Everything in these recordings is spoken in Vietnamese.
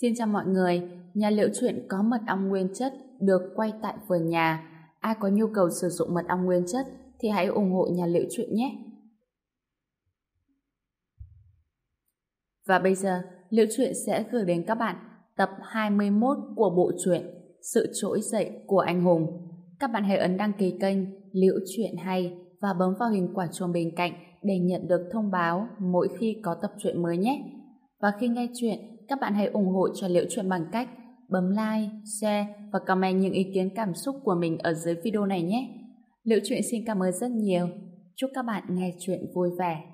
Xin chào mọi người, nhà liệu truyện có mật ong nguyên chất được quay tại vườn nhà. Ai có nhu cầu sử dụng mật ong nguyên chất thì hãy ủng hộ nhà liệu truyện nhé. Và bây giờ, liệu truyện sẽ gửi đến các bạn tập 21 của bộ truyện Sự trỗi dậy của anh hùng. Các bạn hãy ấn đăng ký kênh Liễu Chuyện Hay và bấm vào hình quả chuông bên cạnh để nhận được thông báo mỗi khi có tập truyện mới nhé. Và khi nghe chuyện, các bạn hãy ủng hộ cho Liễu Chuyện bằng cách bấm like, share và comment những ý kiến cảm xúc của mình ở dưới video này nhé. Liễu Chuyện xin cảm ơn rất nhiều. Chúc các bạn nghe chuyện vui vẻ.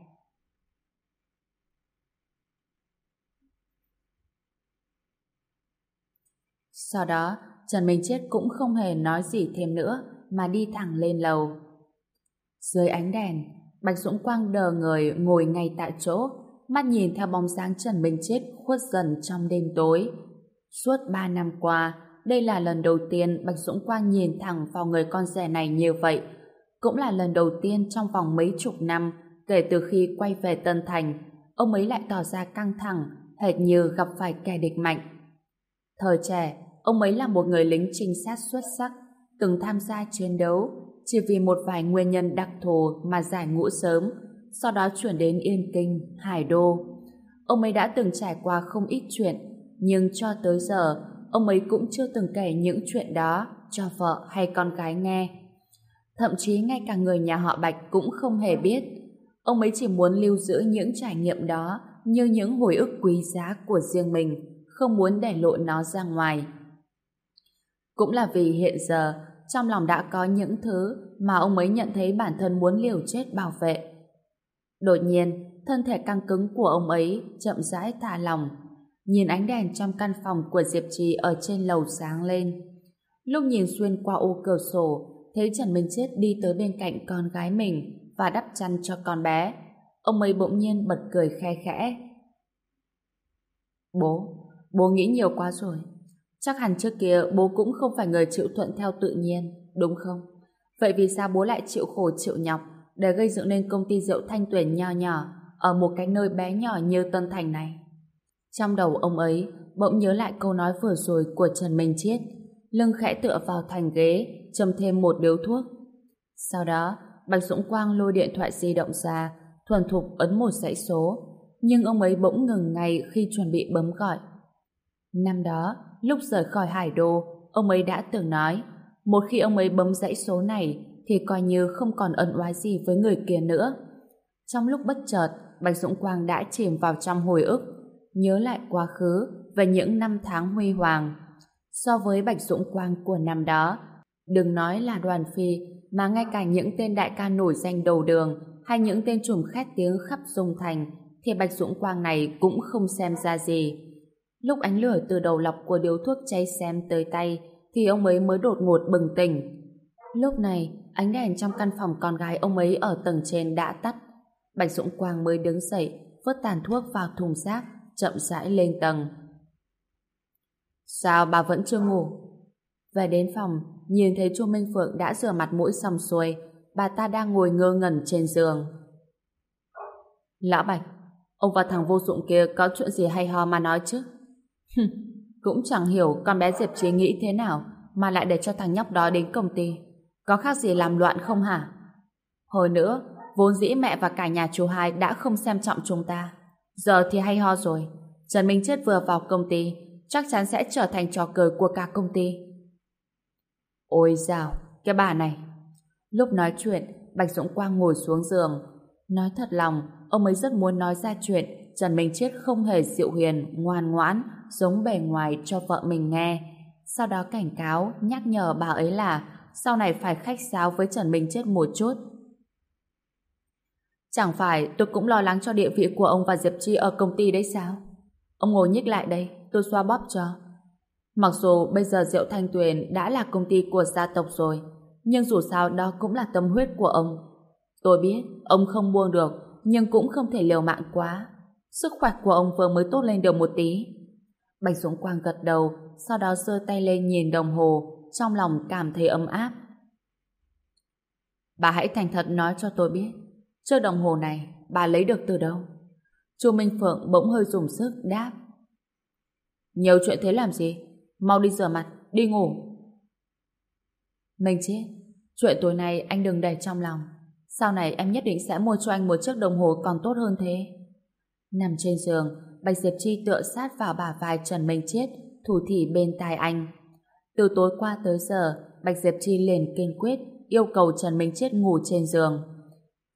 Sau đó, Trần Minh Chết cũng không hề nói gì thêm nữa mà đi thẳng lên lầu. Dưới ánh đèn, Bạch Dũng Quang đờ người ngồi ngay tại chỗ, mắt nhìn theo bóng dáng Trần Minh Chết khuất dần trong đêm tối. Suốt ba năm qua, đây là lần đầu tiên Bạch Dũng Quang nhìn thẳng vào người con rể này như vậy. Cũng là lần đầu tiên trong vòng mấy chục năm kể từ khi quay về Tân Thành, ông ấy lại tỏ ra căng thẳng, hệt như gặp phải kẻ địch mạnh. Thời trẻ, ông ấy là một người lính trinh sát xuất sắc, từng tham gia chiến đấu, chỉ vì một vài nguyên nhân đặc thù mà giải ngũ sớm, sau đó chuyển đến Yên Kinh, Hải Đô. Ông ấy đã từng trải qua không ít chuyện, nhưng cho tới giờ, ông ấy cũng chưa từng kể những chuyện đó cho vợ hay con gái nghe. Thậm chí ngay cả người nhà họ Bạch cũng không hề biết. Ông ấy chỉ muốn lưu giữ những trải nghiệm đó như những hồi ức quý giá của riêng mình, không muốn để lộ nó ra ngoài. Cũng là vì hiện giờ trong lòng đã có những thứ mà ông ấy nhận thấy bản thân muốn liều chết bảo vệ. Đột nhiên, thân thể căng cứng của ông ấy chậm rãi thả lòng, nhìn ánh đèn trong căn phòng của Diệp Trì ở trên lầu sáng lên. Lúc nhìn xuyên qua ô cửa sổ, thấy Trần Minh Chết đi tới bên cạnh con gái mình và đắp chăn cho con bé. Ông ấy bỗng nhiên bật cười khe khẽ. Bố, bố nghĩ nhiều quá rồi. Chắc hẳn trước kia bố cũng không phải người chịu thuận theo tự nhiên, đúng không? Vậy vì sao bố lại chịu khổ chịu nhọc để gây dựng nên công ty rượu thanh tuyển nho nhỏ ở một cái nơi bé nhỏ như Tân Thành này? Trong đầu ông ấy bỗng nhớ lại câu nói vừa rồi của Trần Minh Chiết, lưng khẽ tựa vào thành ghế, châm thêm một điếu thuốc. Sau đó, Bạch Dũng Quang lôi điện thoại di động ra, thuần thục ấn một dãy số, nhưng ông ấy bỗng ngừng ngay khi chuẩn bị bấm gọi. Năm đó, lúc rời khỏi Hải Đô, ông ấy đã từng nói, một khi ông ấy bấm dãy số này, thì coi như không còn ẩn oái gì với người kia nữa. Trong lúc bất chợt, Bạch Dũng Quang đã chìm vào trong hồi ức, nhớ lại quá khứ về những năm tháng huy hoàng. So với Bạch Dũng Quang của năm đó, đừng nói là đoàn phi, mà ngay cả những tên đại ca nổi danh đầu đường hay những tên trùm khét tiếng khắp dung thành, thì Bạch Dũng Quang này cũng không xem ra gì. Lúc ánh lửa từ đầu lọc của điếu thuốc cháy xem tới tay thì ông ấy mới đột ngột bừng tỉnh. Lúc này, ánh đèn trong căn phòng con gái ông ấy ở tầng trên đã tắt. Bạch Dũng Quang mới đứng dậy, vớt tàn thuốc vào thùng rác, chậm rãi lên tầng. Sao bà vẫn chưa ngủ? Về đến phòng, nhìn thấy Chu Minh Phượng đã rửa mặt mũi xong xuôi, bà ta đang ngồi ngơ ngẩn trên giường. Lão Bạch, ông và thằng vô dụng kia có chuyện gì hay ho mà nói chứ? Cũng chẳng hiểu con bé Diệp Trí nghĩ thế nào mà lại để cho thằng nhóc đó đến công ty. Có khác gì làm loạn không hả? Hồi nữa, vốn dĩ mẹ và cả nhà chú hai đã không xem trọng chúng ta. Giờ thì hay ho rồi. Trần Minh Chết vừa vào công ty, chắc chắn sẽ trở thành trò cười của cả công ty. Ôi dào, cái bà này. Lúc nói chuyện, Bạch Dũng Quang ngồi xuống giường. Nói thật lòng, ông ấy rất muốn nói ra chuyện Trần Minh Chết không hề dịu hiền, ngoan ngoãn, giống bề ngoài cho vợ mình nghe. Sau đó cảnh cáo, nhắc nhở bà ấy là sau này phải khách sáo với Trần Minh Chết một chút. Chẳng phải tôi cũng lo lắng cho địa vị của ông và Diệp Chi ở công ty đấy sao? Ông ngồi nhích lại đây, tôi xoa bóp cho. Mặc dù bây giờ Diệu Thanh Tuyền đã là công ty của gia tộc rồi, nhưng dù sao đó cũng là tâm huyết của ông. Tôi biết, ông không buông được, nhưng cũng không thể liều mạng quá. Sức khỏe của ông vừa mới tốt lên được một tí. Bạch Dũng Quang gật đầu, sau đó giơ tay lên nhìn đồng hồ, trong lòng cảm thấy ấm áp. Bà hãy thành thật nói cho tôi biết, chiếc đồng hồ này bà lấy được từ đâu? Chu Minh Phượng bỗng hơi dùng sức đáp. Nhiều chuyện thế làm gì? Mau đi rửa mặt, đi ngủ. Mình chết. Chuyện tối nay anh đừng để trong lòng. Sau này em nhất định sẽ mua cho anh một chiếc đồng hồ còn tốt hơn thế. Nằm trên giường, Bạch Diệp Chi tựa sát vào bà vai Trần Minh Chết, thủ thỉ bên tai anh. Từ tối qua tới giờ, Bạch Diệp Chi liền kiên quyết yêu cầu Trần Minh Chết ngủ trên giường.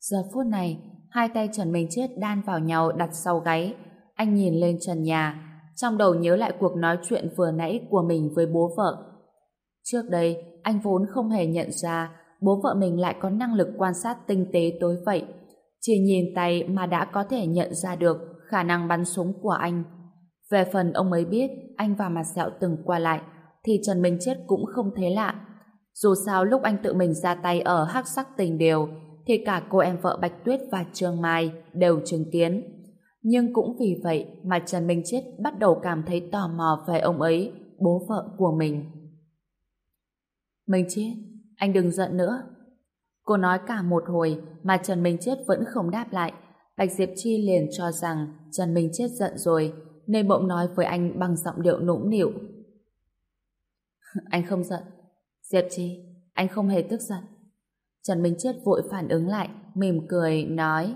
Giờ phút này, hai tay Trần Minh Chết đan vào nhau đặt sau gáy. Anh nhìn lên trần nhà, trong đầu nhớ lại cuộc nói chuyện vừa nãy của mình với bố vợ. Trước đây, anh vốn không hề nhận ra bố vợ mình lại có năng lực quan sát tinh tế tới vậy. Chỉ nhìn tay mà đã có thể nhận ra được khả năng bắn súng của anh. Về phần ông ấy biết anh và mặt sẹo từng qua lại, thì Trần Minh Chết cũng không thế lạ. Dù sao lúc anh tự mình ra tay ở hắc sắc tình điều, thì cả cô em vợ Bạch Tuyết và Trương Mai đều chứng kiến. Nhưng cũng vì vậy mà Trần Minh Chết bắt đầu cảm thấy tò mò về ông ấy, bố vợ của mình. Minh Chết, anh đừng giận nữa. Cô nói cả một hồi mà Trần Minh Chết vẫn không đáp lại. Bạch Diệp Chi liền cho rằng Trần Minh Chết giận rồi, nên bỗng nói với anh bằng giọng điệu nũng nịu anh không giận. Diệp Chi, anh không hề tức giận. Trần Minh Chết vội phản ứng lại, mỉm cười, nói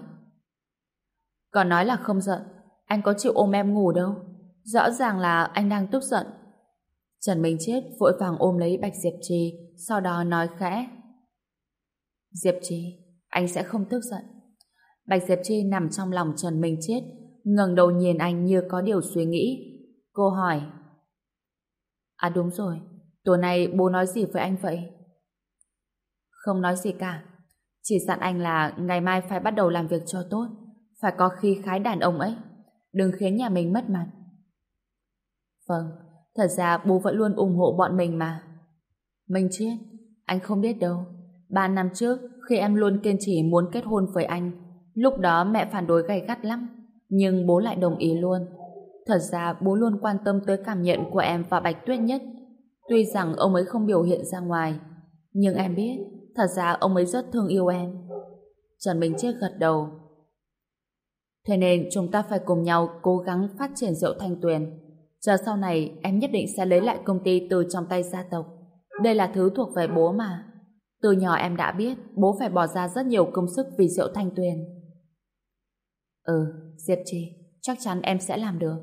Còn nói là không giận, anh có chịu ôm em ngủ đâu. Rõ ràng là anh đang tức giận. Trần Minh Chết vội vàng ôm lấy Bạch Diệp Trì, sau đó nói khẽ Diệp Trì, anh sẽ không tức giận. Bạch Diệp Trì nằm trong lòng Trần Minh Chết, ngẩng đầu nhìn anh như có điều suy nghĩ. Cô hỏi À đúng rồi, tối nay bố nói gì với anh vậy? Không nói gì cả. Chỉ dặn anh là ngày mai phải bắt đầu làm việc cho tốt. Phải có khí khái đàn ông ấy. Đừng khiến nhà mình mất mặt. Vâng, thật ra bố vẫn luôn ủng hộ bọn mình mà. Minh Chiết, anh không biết đâu. Ba năm trước, khi em luôn kiên trì muốn kết hôn với anh, lúc đó mẹ phản đối gay gắt lắm, nhưng bố lại đồng ý luôn. Thật ra bố luôn quan tâm tới cảm nhận của em và Bạch Tuyết nhất. Tuy rằng ông ấy không biểu hiện ra ngoài, nhưng em biết Thật ra ông ấy rất thương yêu em. Trần Minh Chết gật đầu. Thế nên chúng ta phải cùng nhau cố gắng phát triển rượu thanh tuyền. Chờ sau này em nhất định sẽ lấy lại công ty từ trong tay gia tộc. Đây là thứ thuộc về bố mà. Từ nhỏ em đã biết bố phải bỏ ra rất nhiều công sức vì rượu thanh tuyền. Ừ, Diệp Trì, chắc chắn em sẽ làm được.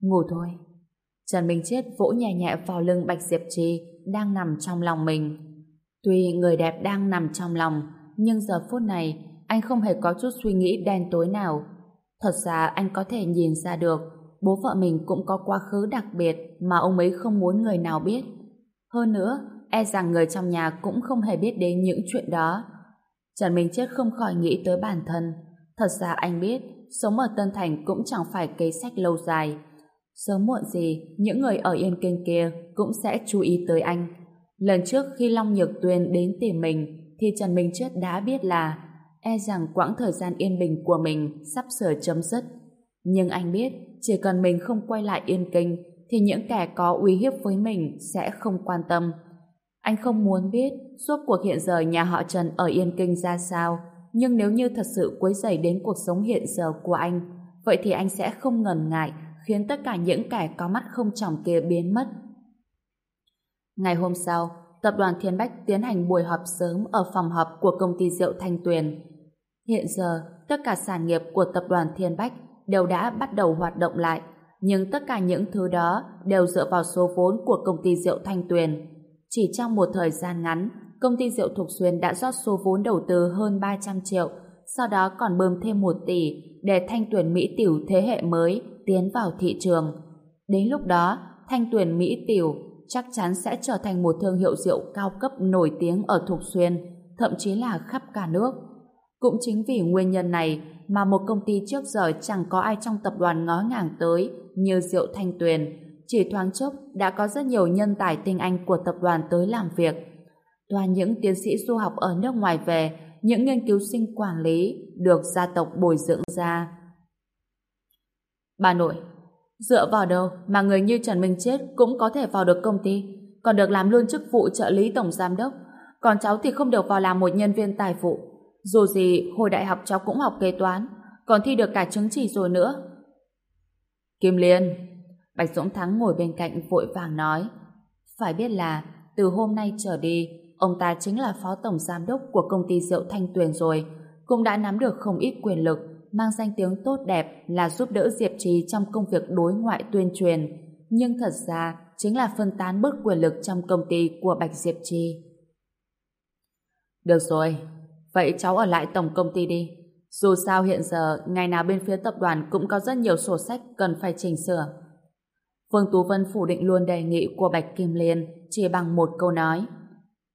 Ngủ thôi. Trần Minh chết vỗ nhẹ nhẹ vào lưng Bạch Diệp Trì đang nằm trong lòng mình. Tuy người đẹp đang nằm trong lòng, nhưng giờ phút này anh không hề có chút suy nghĩ đen tối nào. Thật ra anh có thể nhìn ra được bố vợ mình cũng có quá khứ đặc biệt mà ông ấy không muốn người nào biết. Hơn nữa, e rằng người trong nhà cũng không hề biết đến những chuyện đó. Trần Minh Chết không khỏi nghĩ tới bản thân. Thật ra anh biết, sống ở Tân Thành cũng chẳng phải kế sách lâu dài. Sớm muộn gì, những người ở Yên Kinh kia cũng sẽ chú ý tới anh. Lần trước khi Long Nhược Tuyên đến tìm mình thì Trần Minh Chết đã biết là e rằng quãng thời gian yên bình của mình sắp sửa chấm dứt. Nhưng anh biết chỉ cần mình không quay lại yên kinh thì những kẻ có uy hiếp với mình sẽ không quan tâm. Anh không muốn biết suốt cuộc hiện giờ nhà họ Trần ở Yên Kinh ra sao, nhưng nếu như thật sự quấy rầy đến cuộc sống hiện giờ của anh, vậy thì anh sẽ không ngần ngại khiến tất cả những kẻ có mắt không tròng kia biến mất. Ngày hôm sau, tập đoàn Thiên Bách tiến hành buổi họp sớm ở phòng họp của công ty rượu Thanh Tuyền. Hiện giờ, tất cả sản nghiệp của tập đoàn Thiên Bách đều đã bắt đầu hoạt động lại, nhưng tất cả những thứ đó đều dựa vào số vốn của công ty rượu Thanh Tuyền. Chỉ trong một thời gian ngắn, công ty rượu Thục Xuyên đã rót số vốn đầu tư hơn 300 triệu, sau đó còn bơm thêm 1 tỷ để Thanh Tuyền Mỹ Tiểu thế hệ mới tiến vào thị trường. Đến lúc đó, Thanh Tuyền Mỹ Tiểu chắc chắn sẽ trở thành một thương hiệu rượu cao cấp nổi tiếng ở Thục Xuyên, thậm chí là khắp cả nước. Cũng chính vì nguyên nhân này mà một công ty trước giờ chẳng có ai trong tập đoàn ngó ngàng tới như rượu Thanh Tuyền. Chỉ thoáng chốc đã có rất nhiều nhân tài tinh anh của tập đoàn tới làm việc. Toàn những tiến sĩ du học ở nước ngoài về, những nghiên cứu sinh quản lý được gia tộc bồi dưỡng ra. Bà nội, Dựa vào đâu mà người như Trần Minh Chết cũng có thể vào được công ty, còn được làm luôn chức vụ trợ lý tổng giám đốc. Còn cháu thì không được vào làm một nhân viên tài vụ. Dù gì, hồi đại học cháu cũng học kế toán, còn thi được cả chứng chỉ rồi nữa. Kim Liên, Bạch Dũng Thắng ngồi bên cạnh vội vàng nói Phải biết là từ hôm nay trở đi ông ta chính là phó tổng giám đốc của công ty rượu Thanh Tuyền rồi cũng đã nắm được không ít quyền lực mang danh tiếng tốt đẹp là giúp đỡ Diệp Trì trong công việc đối ngoại tuyên truyền nhưng thật ra chính là phân tán bớt quyền lực trong công ty của Bạch Diệp Trì. Được rồi, vậy cháu ở lại tổng công ty đi. Dù sao hiện giờ, ngày nào bên phía tập đoàn cũng có rất nhiều sổ sách cần phải chỉnh sửa. Vương Tú Vân phủ định luôn đề nghị của Bạch Kim Liên chỉ bằng một câu nói.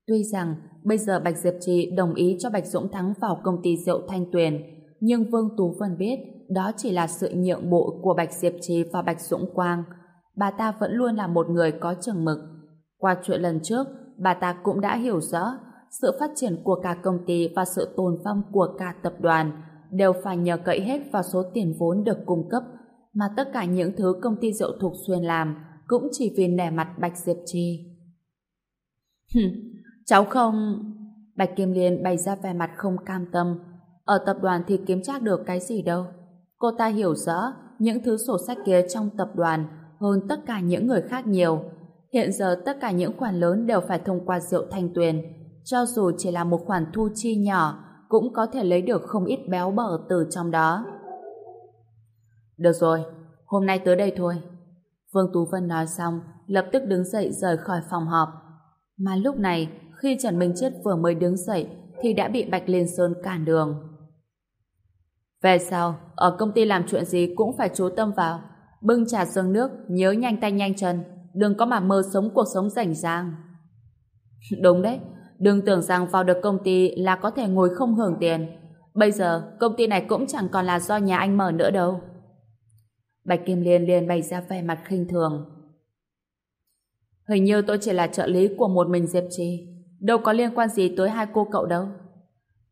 Tuy rằng bây giờ Bạch Diệp Trì đồng ý cho Bạch Dũng Thắng vào công ty rượu Thanh Tuyền, nhưng Vương Tú Vân biết đó chỉ là sự nhượng bộ của Bạch Diệp Trì và Bạch Dũng Quang. Bà ta vẫn luôn là một người có chừng mực. Qua chuyện lần trước, bà ta cũng đã hiểu rõ sự phát triển của cả công ty và sự tồn vong của cả tập đoàn đều phải nhờ cậy hết vào số tiền vốn được cung cấp mà tất cả những thứ công ty rượu Thục Xuyên làm cũng chỉ vì nẻ mặt Bạch Diệp Trì. Hừm, cháu không... Bạch Kim Liên bày ra vẻ mặt không cam tâm. Ở tập đoàn thì kiếm tra được cái gì đâu. Cô ta hiểu rõ những thứ sổ sách kia trong tập đoàn hơn tất cả những người khác nhiều. Hiện giờ tất cả những khoản lớn đều phải thông qua rượu thanh tuyền. Cho dù chỉ là một khoản thu chi nhỏ, cũng có thể lấy được không ít béo bở từ trong đó. Được rồi, hôm nay tới đây thôi. Vương Tú Vân nói xong, lập tức đứng dậy rời khỏi phòng họp. Mà lúc này, khi Trần Minh Chết vừa mới đứng dậy, thì đã bị Bạch Liên Sơn cản đường. Về sau, ở công ty làm chuyện gì cũng phải chú tâm vào. Bưng trà dương nước, nhớ nhanh tay nhanh chân, đừng có mà mơ sống cuộc sống rảnh rang. Đúng đấy, đừng tưởng rằng vào được công ty là có thể ngồi không hưởng tiền. Bây giờ, công ty này cũng chẳng còn là do nhà anh mở nữa đâu. Bạch Kim Liên liền bày ra vẻ mặt khinh thường. Hình như tôi chỉ là trợ lý của một mình Diệp Trì. Đâu có liên quan gì tới hai cô cậu đâu.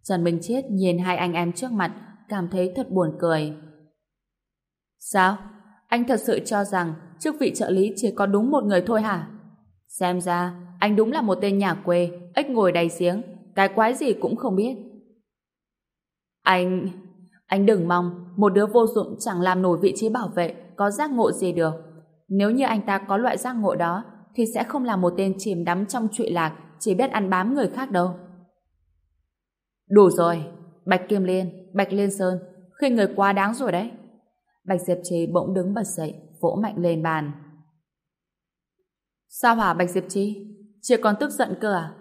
Trần Minh Chiết nhìn hai anh em trước mặt, cảm thấy thật buồn cười. Sao? Anh thật sự cho rằng chức vị trợ lý chỉ có đúng một người thôi hả? Xem ra, anh đúng là một tên nhà quê, ếch ngồi đầy giếng, cái quái gì cũng không biết. Anh... Anh đừng mong một đứa vô dụng chẳng làm nổi vị trí bảo vệ có giác ngộ gì được. Nếu như anh ta có loại giác ngộ đó thì sẽ không là một tên chìm đắm trong trụy lạc chỉ biết ăn bám người khác đâu. Đủ rồi, Bạch Kim Liên, Bạch Liên Sơn, khi người quá đáng rồi đấy. Bạch Diệp Trì bỗng đứng bật dậy, vỗ mạnh lên bàn. Sao hả Bạch Diệp Trì? Chị còn tức giận cơ à?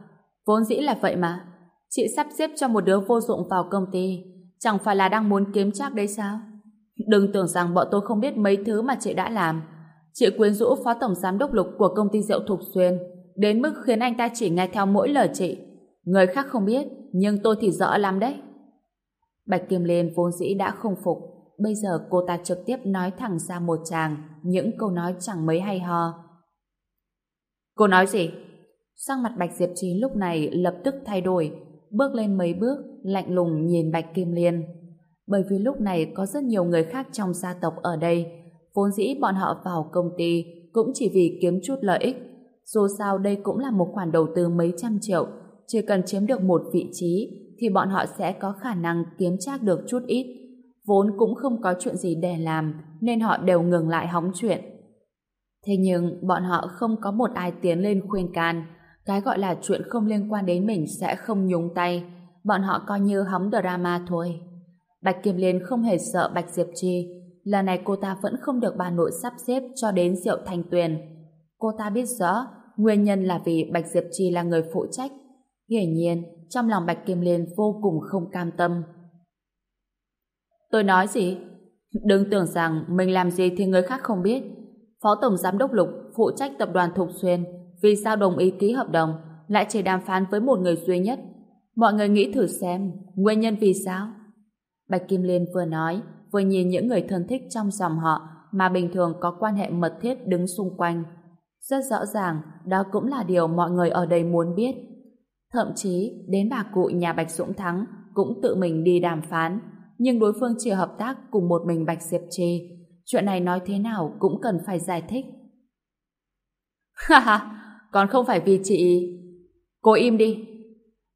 Vốn dĩ là vậy mà. Chị sắp xếp cho một đứa vô dụng vào công ty, chẳng phải là đang muốn kiếm chắc đấy sao? Đừng tưởng rằng bọn tôi không biết mấy thứ mà chị đã làm. Chị quyến rũ phó tổng giám đốc lục của công ty rượu Thục Xuyên, đến mức khiến anh ta chỉ nghe theo mỗi lời chị. Người khác không biết, nhưng tôi thì rõ lắm đấy. Bạch Kim Liên vốn dĩ đã không phục, bây giờ cô ta trực tiếp nói thẳng ra một chàng những câu nói chẳng mấy hay ho. Cô nói gì? Sang mặt Bạch Diệp Trí lúc này lập tức thay đổi, bước lên mấy bước, lạnh lùng nhìn Bạch Kim Liên. Bởi vì lúc này có rất nhiều người khác trong gia tộc ở đây, vốn dĩ bọn họ vào công ty cũng chỉ vì kiếm chút lợi ích. Dù sao đây cũng là một khoản đầu tư mấy trăm triệu, chỉ cần chiếm được một vị trí thì bọn họ sẽ có khả năng kiếm trác được chút ít. Vốn cũng không có chuyện gì để làm nên họ đều ngừng lại hóng chuyện. Thế nhưng bọn họ không có một ai tiến lên khuyên can. Cái gọi là chuyện không liên quan đến mình sẽ không nhúng tay. Bọn họ coi như hóng drama thôi. Bạch Kim Liên không hề sợ Bạch Diệp Chi. Lần này cô ta vẫn không được bà nội sắp xếp cho đến rượu thành tuyền. Cô ta biết rõ nguyên nhân là vì Bạch Diệp Chi là người phụ trách. Hiển nhiên, trong lòng Bạch Kim Liên vô cùng không cam tâm. Tôi nói gì? Đừng tưởng rằng mình làm gì thì người khác không biết. Phó Tổng Giám đốc Lục phụ trách tập đoàn Thục Xuyên vì sao đồng ý ký hợp đồng lại chỉ đàm phán với một người duy nhất. Mọi người nghĩ thử xem nguyên nhân vì sao? Bạch Kim Liên vừa nói, vừa nhìn những người thân thích trong dòng họ mà bình thường có quan hệ mật thiết đứng xung quanh. Rất rõ ràng, đó cũng là điều mọi người ở đây muốn biết. Thậm chí đến bà cụ nhà Bạch Dũng Thắng cũng tự mình đi đàm phán nhưng đối phương chỉ hợp tác cùng một mình Bạch Diệp Trì. Chuyện này nói thế nào cũng cần phải giải thích. Ha ha, còn không phải vì chị... Cô im đi.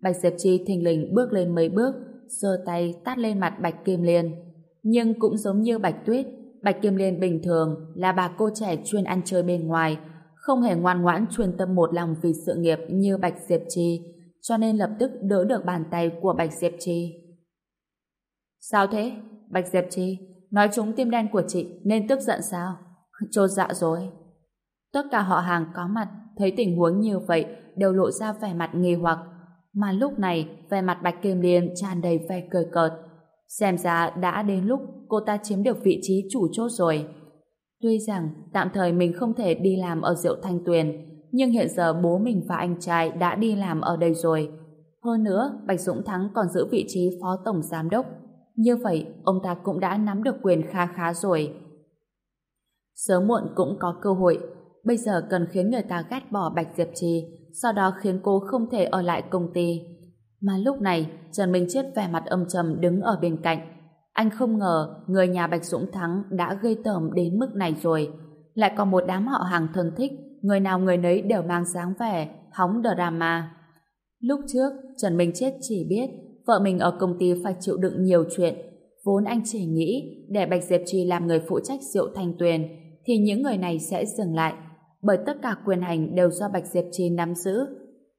Bạch Diệp trì thình lình bước lên mấy bước, giơ tay tát lên mặt Bạch Kim Liên. Nhưng cũng giống như Bạch Tuyết, Bạch Kim Liên bình thường là bà cô trẻ chuyên ăn chơi bên ngoài, không hề ngoan ngoãn chuyên tâm một lòng vì sự nghiệp như Bạch Diệp Trì, cho nên lập tức đỡ được bàn tay của Bạch Diệp Trì. Sao thế? Bạch Diệp Trì, nói chúng tim đen của chị nên tức giận sao? Chột dạ rồi. Tất cả họ hàng có mặt thấy tình huống như vậy đều lộ ra vẻ mặt nghi hoặc mà lúc này vẻ mặt Bạch Kim Liên tràn đầy vẻ cười cợt. Xem ra đã đến lúc cô ta chiếm được vị trí chủ chốt rồi. Tuy rằng tạm thời mình không thể đi làm ở Diệu Thanh Tuyền, nhưng hiện giờ bố mình và anh trai đã đi làm ở đây rồi. Hơn nữa, Bạch Dũng Thắng còn giữ vị trí phó tổng giám đốc. Như vậy, ông ta cũng đã nắm được quyền kha khá rồi. Sớm muộn cũng có cơ hội. Bây giờ cần khiến người ta ghét bỏ Bạch Diệp Trì, sau đó khiến cô không thể ở lại công ty. Mà lúc này, Trần Minh Chết vẻ mặt âm trầm đứng ở bên cạnh. Anh không ngờ người nhà Bạch Dũng Thắng đã gây tởm đến mức này rồi. Lại còn một đám họ hàng thân thích, người nào người nấy đều mang dáng vẻ, hóng drama. Lúc trước, Trần Minh Chết chỉ biết vợ mình ở công ty phải chịu đựng nhiều chuyện. Vốn anh chỉ nghĩ để Bạch Diệp Trì làm người phụ trách rượu thanh tuyền thì những người này sẽ dừng lại bởi tất cả quyền hành đều do Bạch Diệp Trì nắm giữ.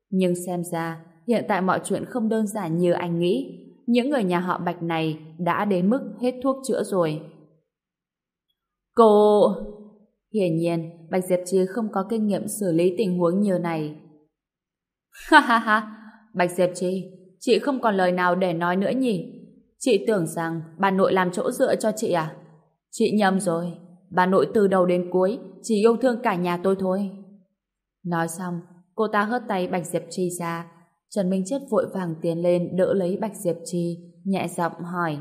Nhưng xem ra hiện tại mọi chuyện không đơn giản như anh nghĩ. Những người nhà họ Bạch này đã đến mức hết thuốc chữa rồi. Cô... Hiển nhiên, Bạch Diệp Trì không có kinh nghiệm xử lý tình huống như này. Ha ha ha, Bạch Diệp Trì, chị không còn lời nào để nói nữa nhỉ? Chị tưởng rằng bà nội làm chỗ dựa cho chị à? Chị nhầm rồi, bà nội từ đầu đến cuối chỉ yêu thương cả nhà tôi thôi. Nói xong, cô ta hớt tay Bạch Diệp Trì ra, Trần Minh Chết vội vàng tiến lên đỡ lấy Bạch Diệp Trì, nhẹ giọng hỏi.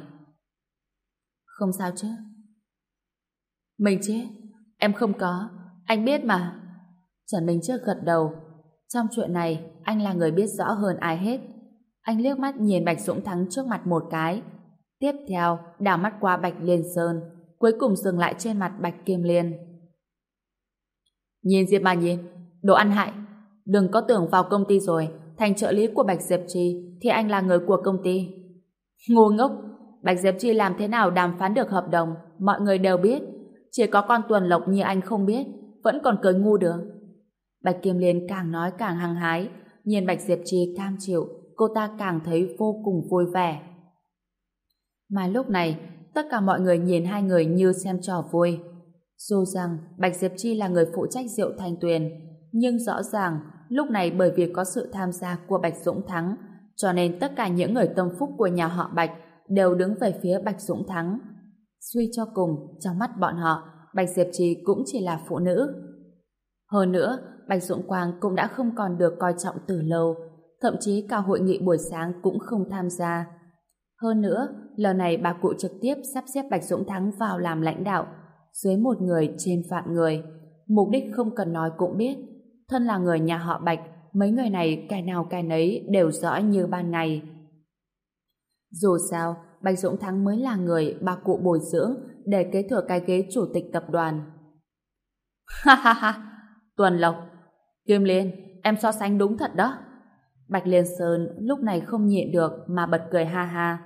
Không sao chứ? mình Chết, em không có, anh biết mà. Trần Minh Trước gật đầu. Trong chuyện này, anh là người biết rõ hơn ai hết. Anh liếc mắt nhìn Bạch Dũng Thắng trước mặt một cái. Tiếp theo, đảo mắt qua Bạch Liên Sơn, cuối cùng dừng lại trên mặt Bạch Kim Liên. Nhìn Diệp mà nhìn, đồ ăn hại. Đừng có tưởng vào công ty rồi, thành trợ lý của Bạch Diệp Trì thì anh là người của công ty. Ngu ngốc, Bạch Diệp Chi làm thế nào đàm phán được hợp đồng, mọi người đều biết. Chỉ có con tuần lộc như anh không biết, vẫn còn cười ngu được. Bạch Kim Liên càng nói càng hăng hái, nhìn Bạch Diệp Trì cam chịu, cô ta càng thấy vô cùng vui vẻ. Mà lúc này, tất cả mọi người nhìn hai người như xem trò vui. Dù rằng Bạch Diệp Chi là người phụ trách rượu thanh tuyền, nhưng rõ ràng lúc này bởi vì có sự tham gia của Bạch Dũng Thắng, cho nên tất cả những người tâm phúc của nhà họ Bạch đều đứng về phía Bạch Dũng Thắng. Suy cho cùng, trong mắt bọn họ, Bạch Diệp Trì cũng chỉ là phụ nữ. Hơn nữa, Bạch Dũng Quang cũng đã không còn được coi trọng từ lâu, thậm chí cả hội nghị buổi sáng cũng không tham gia. Hơn nữa, lần này bà cụ trực tiếp sắp xếp Bạch Dũng Thắng vào làm lãnh đạo, dưới một người trên vạn người. Mục đích không cần nói cũng biết. Thân là người nhà họ Bạch, mấy người này cái nào cái nấy đều rõ như ban ngày. Dù sao, Bạch Dũng Thắng mới là người bà cụ bồi dưỡng để kế thừa cái ghế chủ tịch tập đoàn. Ha ha ha! Tuần Lộc! Kim Liên, em so sánh đúng thật đó. Bạch Liên Sơn lúc này không nhịn được mà bật cười ha ha.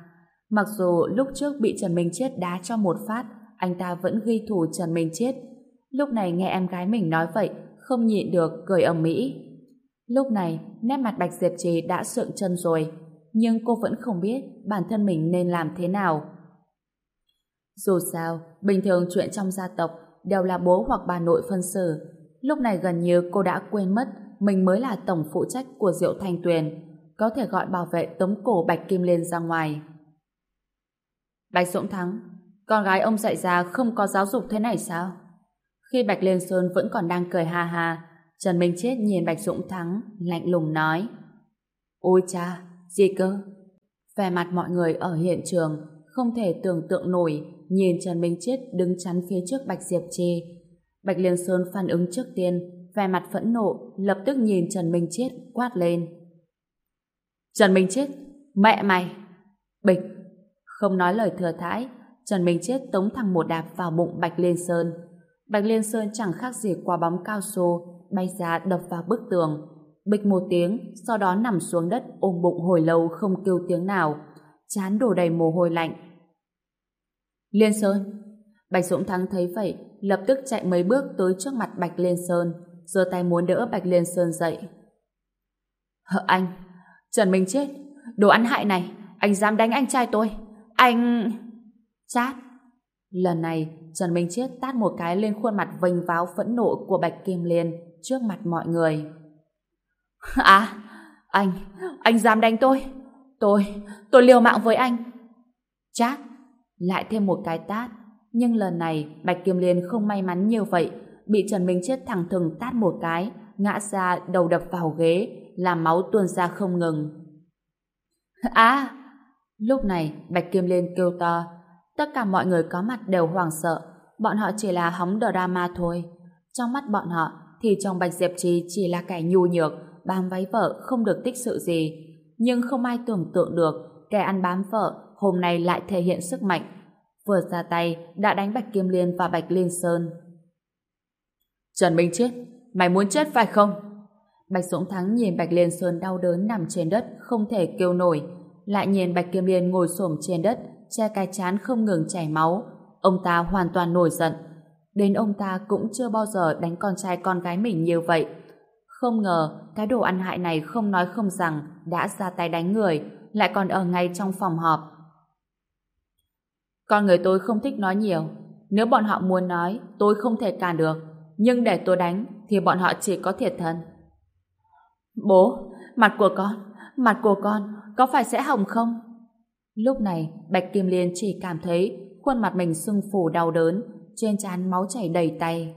Mặc dù lúc trước bị Trần Minh Chết đá cho một phát, anh ta vẫn ghi thù Trần Minh Chết. Lúc này nghe em gái mình nói vậy, không nhịn được cười ầm mỹ. Lúc này, nét mặt Bạch Diệp Trì đã sượng chân rồi, nhưng cô vẫn không biết bản thân mình nên làm thế nào. Dù sao, bình thường chuyện trong gia tộc đều là bố hoặc bà nội phân xử. Lúc này gần như cô đã quên mất mình mới là tổng phụ trách của Diệu Thanh Tuyền, có thể gọi bảo vệ tống cổ Bạch Kim Liên ra ngoài. Bạch Dũng Thắng, con gái ông dạy ra không có giáo dục thế này sao? Khi Bạch Liên Sơn vẫn còn đang cười ha ha, Trần Minh Chết nhìn Bạch Dũng Thắng, lạnh lùng nói. Ôi cha, gì cơ? Vẻ mặt mọi người ở hiện trường không thể tưởng tượng nổi nhìn Trần Minh Chết đứng chắn phía trước Bạch Diệp Trì. Bạch Liên Sơn phản ứng trước tiên, vẻ mặt phẫn nộ, lập tức nhìn Trần Minh Chết quát lên. Trần Minh Chết, mẹ mày! Bịch! Không nói lời thừa thãi, Trần Minh Chết tống thẳng một đạp vào bụng Bạch Liên Sơn. Bạch Liên Sơn chẳng khác gì quả bóng cao su bay ra đập vào bức tường. Bịch một tiếng, sau đó nằm xuống đất ôm bụng hồi lâu không kêu tiếng nào, chán đổ đầy mồ hôi lạnh. Liên Sơn Bạch Dũng Thắng thấy vậy, lập tức chạy mấy bước tới trước mặt Bạch Liên Sơn, giơ tay muốn đỡ Bạch Liên Sơn dậy. Hợ anh, Trần Minh chết, đồ ăn hại này, anh dám đánh anh trai tôi. Anh... Chát. Lần này, Trần Minh Chết tát một cái lên khuôn mặt vênh váo phẫn nộ của Bạch Kim Liên trước mặt mọi người. À, anh, anh dám đánh tôi. Tôi, tôi liều mạng với anh. Chát, lại thêm một cái tát. Nhưng lần này, Bạch Kim Liên không may mắn như vậy, bị Trần Minh Chết thẳng thừng tát một cái, ngã ra đầu đập vào ghế, làm máu tuôn ra không ngừng. À, lúc này Bạch Kim Liên kêu to, tất cả mọi người có mặt đều hoảng sợ, bọn họ chỉ là hóng drama thôi. Trong mắt bọn họ thì trong Bạch Diệp Trì chỉ là kẻ nhu nhược, bám váy vợ không được tích sự gì. Nhưng không ai tưởng tượng được kẻ ăn bám vợ hôm nay lại thể hiện sức mạnh. Vừa ra tay đã đánh Bạch Kim Liên và Bạch Liên Sơn. Trần Minh chết, mày muốn chết phải không? Bạch Dũng Thắng nhìn Bạch Liên Sơn đau đớn nằm trên đất không thể kêu nổi, lại nhìn Bạch Kim Liên ngồi xổm trên đất che cái chán không ngừng chảy máu. Ông ta hoàn toàn nổi giận. Đến ông ta cũng chưa bao giờ đánh con trai con gái mình như vậy. Không ngờ cái đồ ăn hại này không nói không rằng đã ra tay đánh người, lại còn ở ngay trong phòng họp. Con người tôi không thích nói nhiều. Nếu bọn họ muốn nói, tôi không thể cản được. Nhưng để tôi đánh, thì bọn họ chỉ có thiệt thân. Bố, mặt của con, mặt của con, có phải sẽ hồng không? Lúc này, Bạch Kim Liên chỉ cảm thấy khuôn mặt mình sưng phù đau đớn, trên trán máu chảy đầy tay.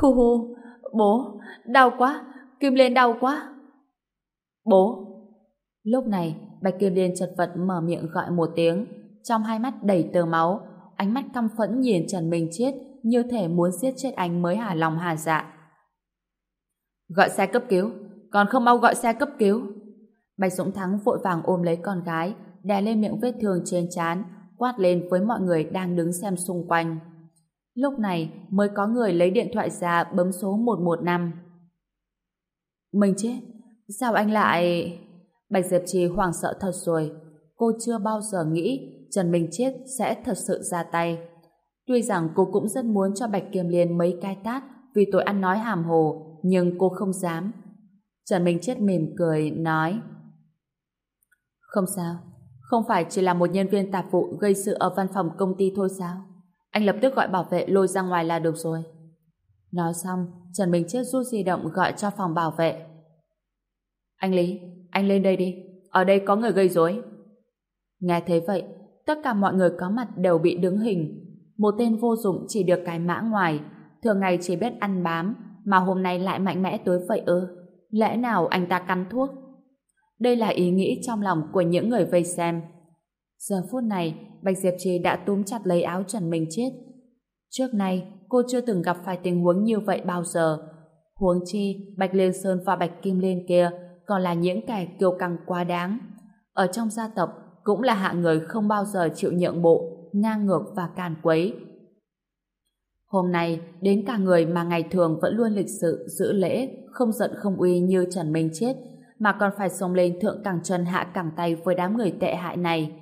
Hu hu, bố, đau quá, Kim Liên đau quá. Bố. Lúc này, Bạch Kim Liên chật vật mở miệng gọi một tiếng, trong hai mắt đầy tơ máu, ánh mắt căm phẫn nhìn Trần Minh Chiết như thể muốn giết chết anh mới hả lòng hà dạ. Gọi xe cấp cứu, còn không mau gọi xe cấp cứu. Bạch Dũng Thắng vội vàng ôm lấy con gái, đè lên miệng vết thương trên trán, quát lên với mọi người đang đứng xem xung quanh. Lúc này mới có người lấy điện thoại ra bấm số 115. Mình chết, sao anh lại... Bạch Diệp Trì hoảng sợ thật rồi. Cô chưa bao giờ nghĩ Trần Minh Chết sẽ thật sự ra tay. Tuy rằng cô cũng rất muốn cho Bạch Kiềm Liên mấy cái tát vì tội ăn nói hàm hồ, nhưng cô không dám. Trần Minh Chết mỉm cười, nói Không sao, không phải chỉ là một nhân viên tạp vụ gây sự ở văn phòng công ty thôi sao? Anh lập tức gọi bảo vệ lôi ra ngoài là được rồi. Nói xong, Trần Minh Chết rút di động gọi cho phòng bảo vệ. Anh Lý, anh lên đây đi. Ở đây có người gây rối. Nghe thấy vậy, tất cả mọi người có mặt đều bị đứng hình. Một tên vô dụng chỉ được cái mã ngoài, thường ngày chỉ biết ăn bám, mà hôm nay lại mạnh mẽ tới vậy ư. Lẽ nào anh ta cắn thuốc? Đây là ý nghĩ trong lòng của những người vây xem. Giờ phút này, Bạch Diệp Trì đã túm chặt lấy áo Trần Minh Chết. Trước nay, cô chưa từng gặp phải tình huống như vậy bao giờ. Huống chi, Bạch Liên Sơn và Bạch Kim Liên kia còn là những kẻ kiêu căng quá đáng. Ở trong gia tộc, cũng là hạng người không bao giờ chịu nhượng bộ, ngang ngược và càn quấy. Hôm nay, đến cả người mà ngày thường vẫn luôn lịch sự, giữ lễ, không giận không uy như Trần Minh Chết, mà còn phải xông lên thượng cẳng chân hạ cẳng tay với đám người tệ hại này.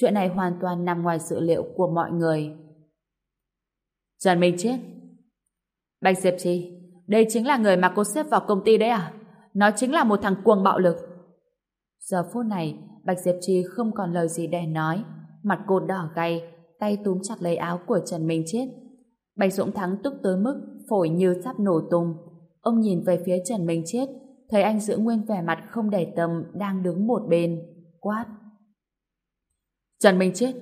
Chuyện này hoàn toàn nằm ngoài dự liệu của mọi người. Trần Minh Chết Bạch Diệp Trì, đây chính là người mà cô xếp vào công ty đấy à? Nó chính là một thằng cuồng bạo lực. Giờ phút này, Bạch Diệp Trì không còn lời gì để nói. Mặt cô đỏ gay, tay túm chặt lấy áo của Trần Minh Chết. Bạch Dũng Thắng tức tới mức phổi như sắp nổ tung. Ông nhìn về phía Trần Minh Chết, thấy anh giữ nguyên vẻ mặt không để tâm đang đứng một bên, quát. Trần Minh Chết,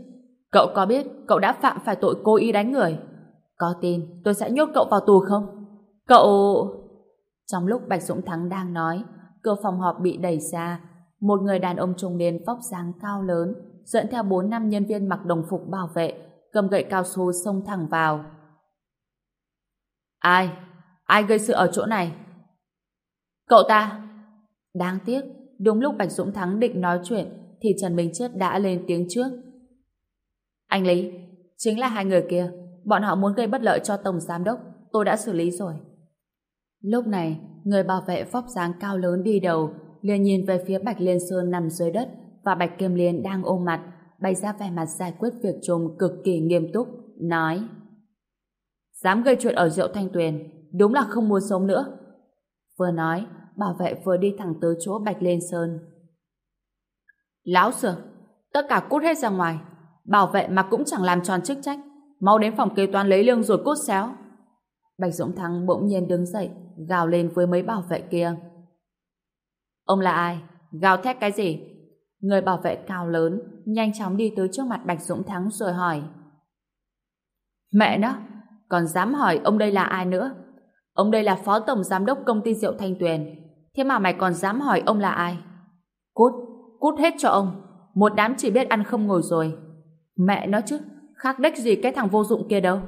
cậu có biết cậu đã phạm phải tội cố ý đánh người? Có tin tôi sẽ nhốt cậu vào tù không? Cậu... Trong lúc Bạch Dũng Thắng đang nói, cửa phòng họp bị đẩy ra, một người đàn ông trung niên vóc dáng cao lớn, dẫn theo bốn năm nhân viên mặc đồng phục bảo vệ, cầm gậy cao su xông thẳng vào. Ai? Ai gây sự ở chỗ này? Cậu ta! Đáng tiếc, đúng lúc Bạch Dũng Thắng định nói chuyện, thì Trần Minh Chết đã lên tiếng trước. Anh Lý, chính là hai người kia, bọn họ muốn gây bất lợi cho Tổng Giám Đốc, tôi đã xử lý rồi. Lúc này, người bảo vệ vóc dáng cao lớn đi đầu, liền nhìn về phía Bạch Liên Sơn nằm dưới đất và Bạch Kim Liên đang ôm mặt, bày ra vẻ mặt giải quyết việc chung cực kỳ nghiêm túc. nói Dám gây chuyện ở rượu thanh tuyền, đúng là không muốn sống nữa. Vừa nói, bảo vệ vừa đi thẳng tới chỗ Bạch Liên Sơn. Lão sửa, tất cả cút hết ra ngoài. Bảo vệ mà cũng chẳng làm tròn chức trách. Mau đến phòng kế toán lấy lương rồi cút xéo. Bạch Dũng Thắng bỗng nhiên đứng dậy, gào lên với mấy bảo vệ kia. Ông là ai? Gào thét cái gì? Người bảo vệ cao lớn, nhanh chóng đi tới trước mặt Bạch Dũng Thắng rồi hỏi. Mẹ nó, còn dám hỏi ông đây là ai nữa? Ông đây là phó tổng giám đốc công ty rượu Thanh Tuyền. Thế mà mày còn dám hỏi ông là ai? Cút, cút hết cho ông. Một đám chỉ biết ăn không ngồi rồi. Mẹ nó chứ, khác đếch gì cái thằng vô dụng kia đâu.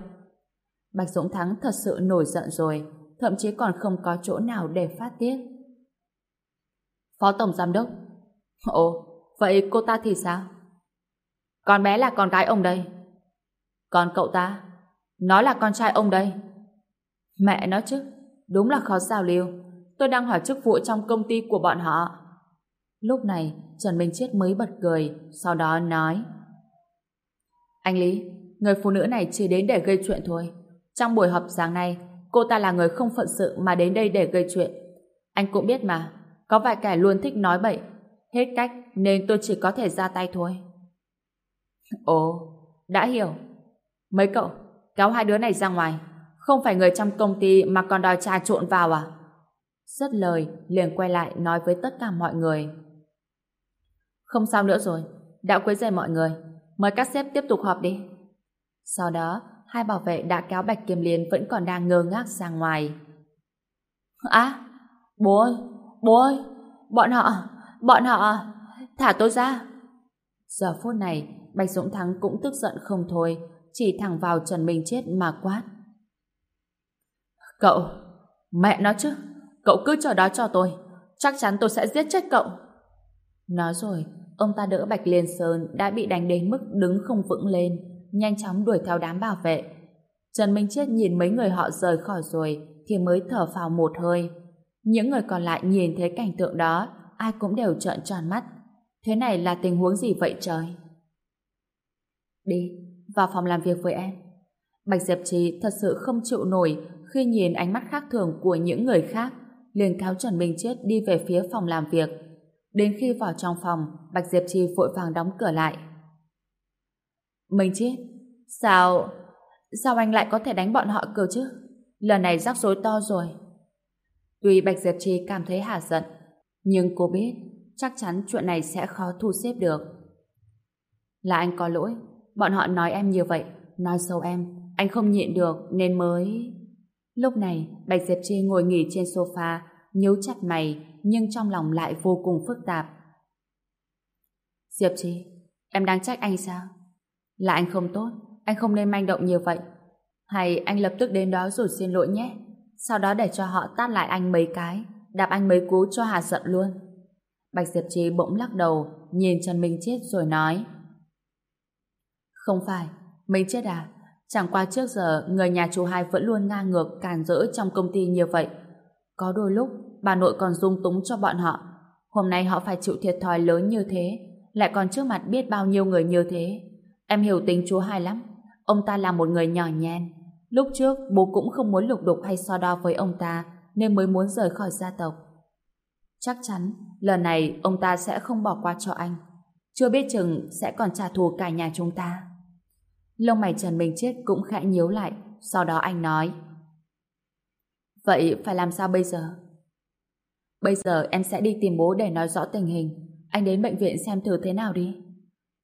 Bạch Dũng Thắng thật sự nổi giận rồi, thậm chí còn không có chỗ nào để phát tiết. Phó Tổng Giám Đốc Ồ, vậy cô ta thì sao? Con bé là con gái ông đây. Còn cậu ta? Nó là con trai ông đây. Mẹ nó chứ, đúng là khó giao lưu. Tôi đang hỏi chức vụ trong công ty của bọn họ. Lúc này, Trần Minh Chết mới bật cười, sau đó nói Anh Lý, người phụ nữ này chỉ đến để gây chuyện thôi. Trong buổi họp sáng nay, cô ta là người không phận sự mà đến đây để gây chuyện. Anh cũng biết mà, có vài kẻ luôn thích nói bậy. Hết cách nên tôi chỉ có thể ra tay thôi. Ồ, đã hiểu. Mấy cậu, kéo hai đứa này ra ngoài. Không phải người trong công ty mà còn đòi trà trộn vào à? Rất lời, liền quay lại nói với tất cả mọi người. Không sao nữa rồi, đã quấy rầy mọi người. Mời các sếp tiếp tục họp đi. Sau đó, hai bảo vệ đã kéo Bạch kiềm Liên vẫn còn đang ngơ ngác ra ngoài. Á, bố ơi, bố ơi, bọn họ, bọn họ, thả tôi ra. Giờ phút này, Bạch Dũng Thắng cũng tức giận không thôi, chỉ thẳng vào Trần Minh Chết mà quát. Cậu, mẹ nó chứ, cậu cứ chờ đó cho tôi, chắc chắn tôi sẽ giết chết cậu. Nói rồi, ông ta đỡ Bạch Liên Sơn đã bị đánh đến mức đứng không vững lên, nhanh chóng đuổi theo đám bảo vệ. Trần Minh Chết nhìn mấy người họ rời khỏi rồi thì mới thở phào một hơi. Những người còn lại nhìn thấy cảnh tượng đó, ai cũng đều trợn tròn mắt. Thế này là tình huống gì vậy trời? Đi, vào phòng làm việc với em. Bạch Diệp Trì thật sự không chịu nổi khi nhìn ánh mắt khác thường của những người khác, liền cáo Trần Minh Chết đi về phía phòng làm việc. Đến khi vào trong phòng, Bạch Diệp Trì vội vàng đóng cửa lại. Mình Chết, sao... sao anh lại có thể đánh bọn họ cơ chứ? Lần này rắc rối to rồi. Tuy Bạch Diệp Trì cảm thấy hả giận, nhưng cô biết chắc chắn chuyện này sẽ khó thu xếp được. Là anh có lỗi, bọn họ nói em như vậy, nói xấu em, anh không nhịn được nên mới... Lúc này, Bạch Diệp Chi ngồi nghỉ trên sofa, nhíu chặt mày, nhưng trong lòng lại vô cùng phức tạp. Diệp Chi, em đang trách anh sao? Là anh không tốt, anh không nên manh động như vậy. Hay anh lập tức đến đó rồi xin lỗi nhé. Sau đó để cho họ tát lại anh mấy cái, đạp anh mấy cú cho hà giận luôn. Bạch Diệp Chi bỗng lắc đầu, nhìn Trần Minh Chết rồi nói. Không phải, Minh Chết à, Chẳng qua trước giờ người nhà chú hai vẫn luôn ngang ngược càn rỡ trong công ty như vậy. Có đôi lúc bà nội còn dung túng cho bọn họ. Hôm nay họ phải chịu thiệt thòi lớn như thế lại còn trước mặt biết bao nhiêu người như thế. Em hiểu tính chú hai lắm. Ông ta là một người nhỏ nhen. Lúc trước bố cũng không muốn lục đục hay so đo với ông ta nên mới muốn rời khỏi gia tộc. Chắc chắn lần này ông ta sẽ không bỏ qua cho anh. Chưa biết chừng sẽ còn trả thù cả nhà chúng ta. Lông mày Trần Minh Chết cũng khẽ nhíu lại, sau đó anh nói. Vậy phải làm sao bây giờ? Bây giờ em sẽ đi tìm bố để nói rõ tình hình. Anh đến bệnh viện xem thử thế nào đi.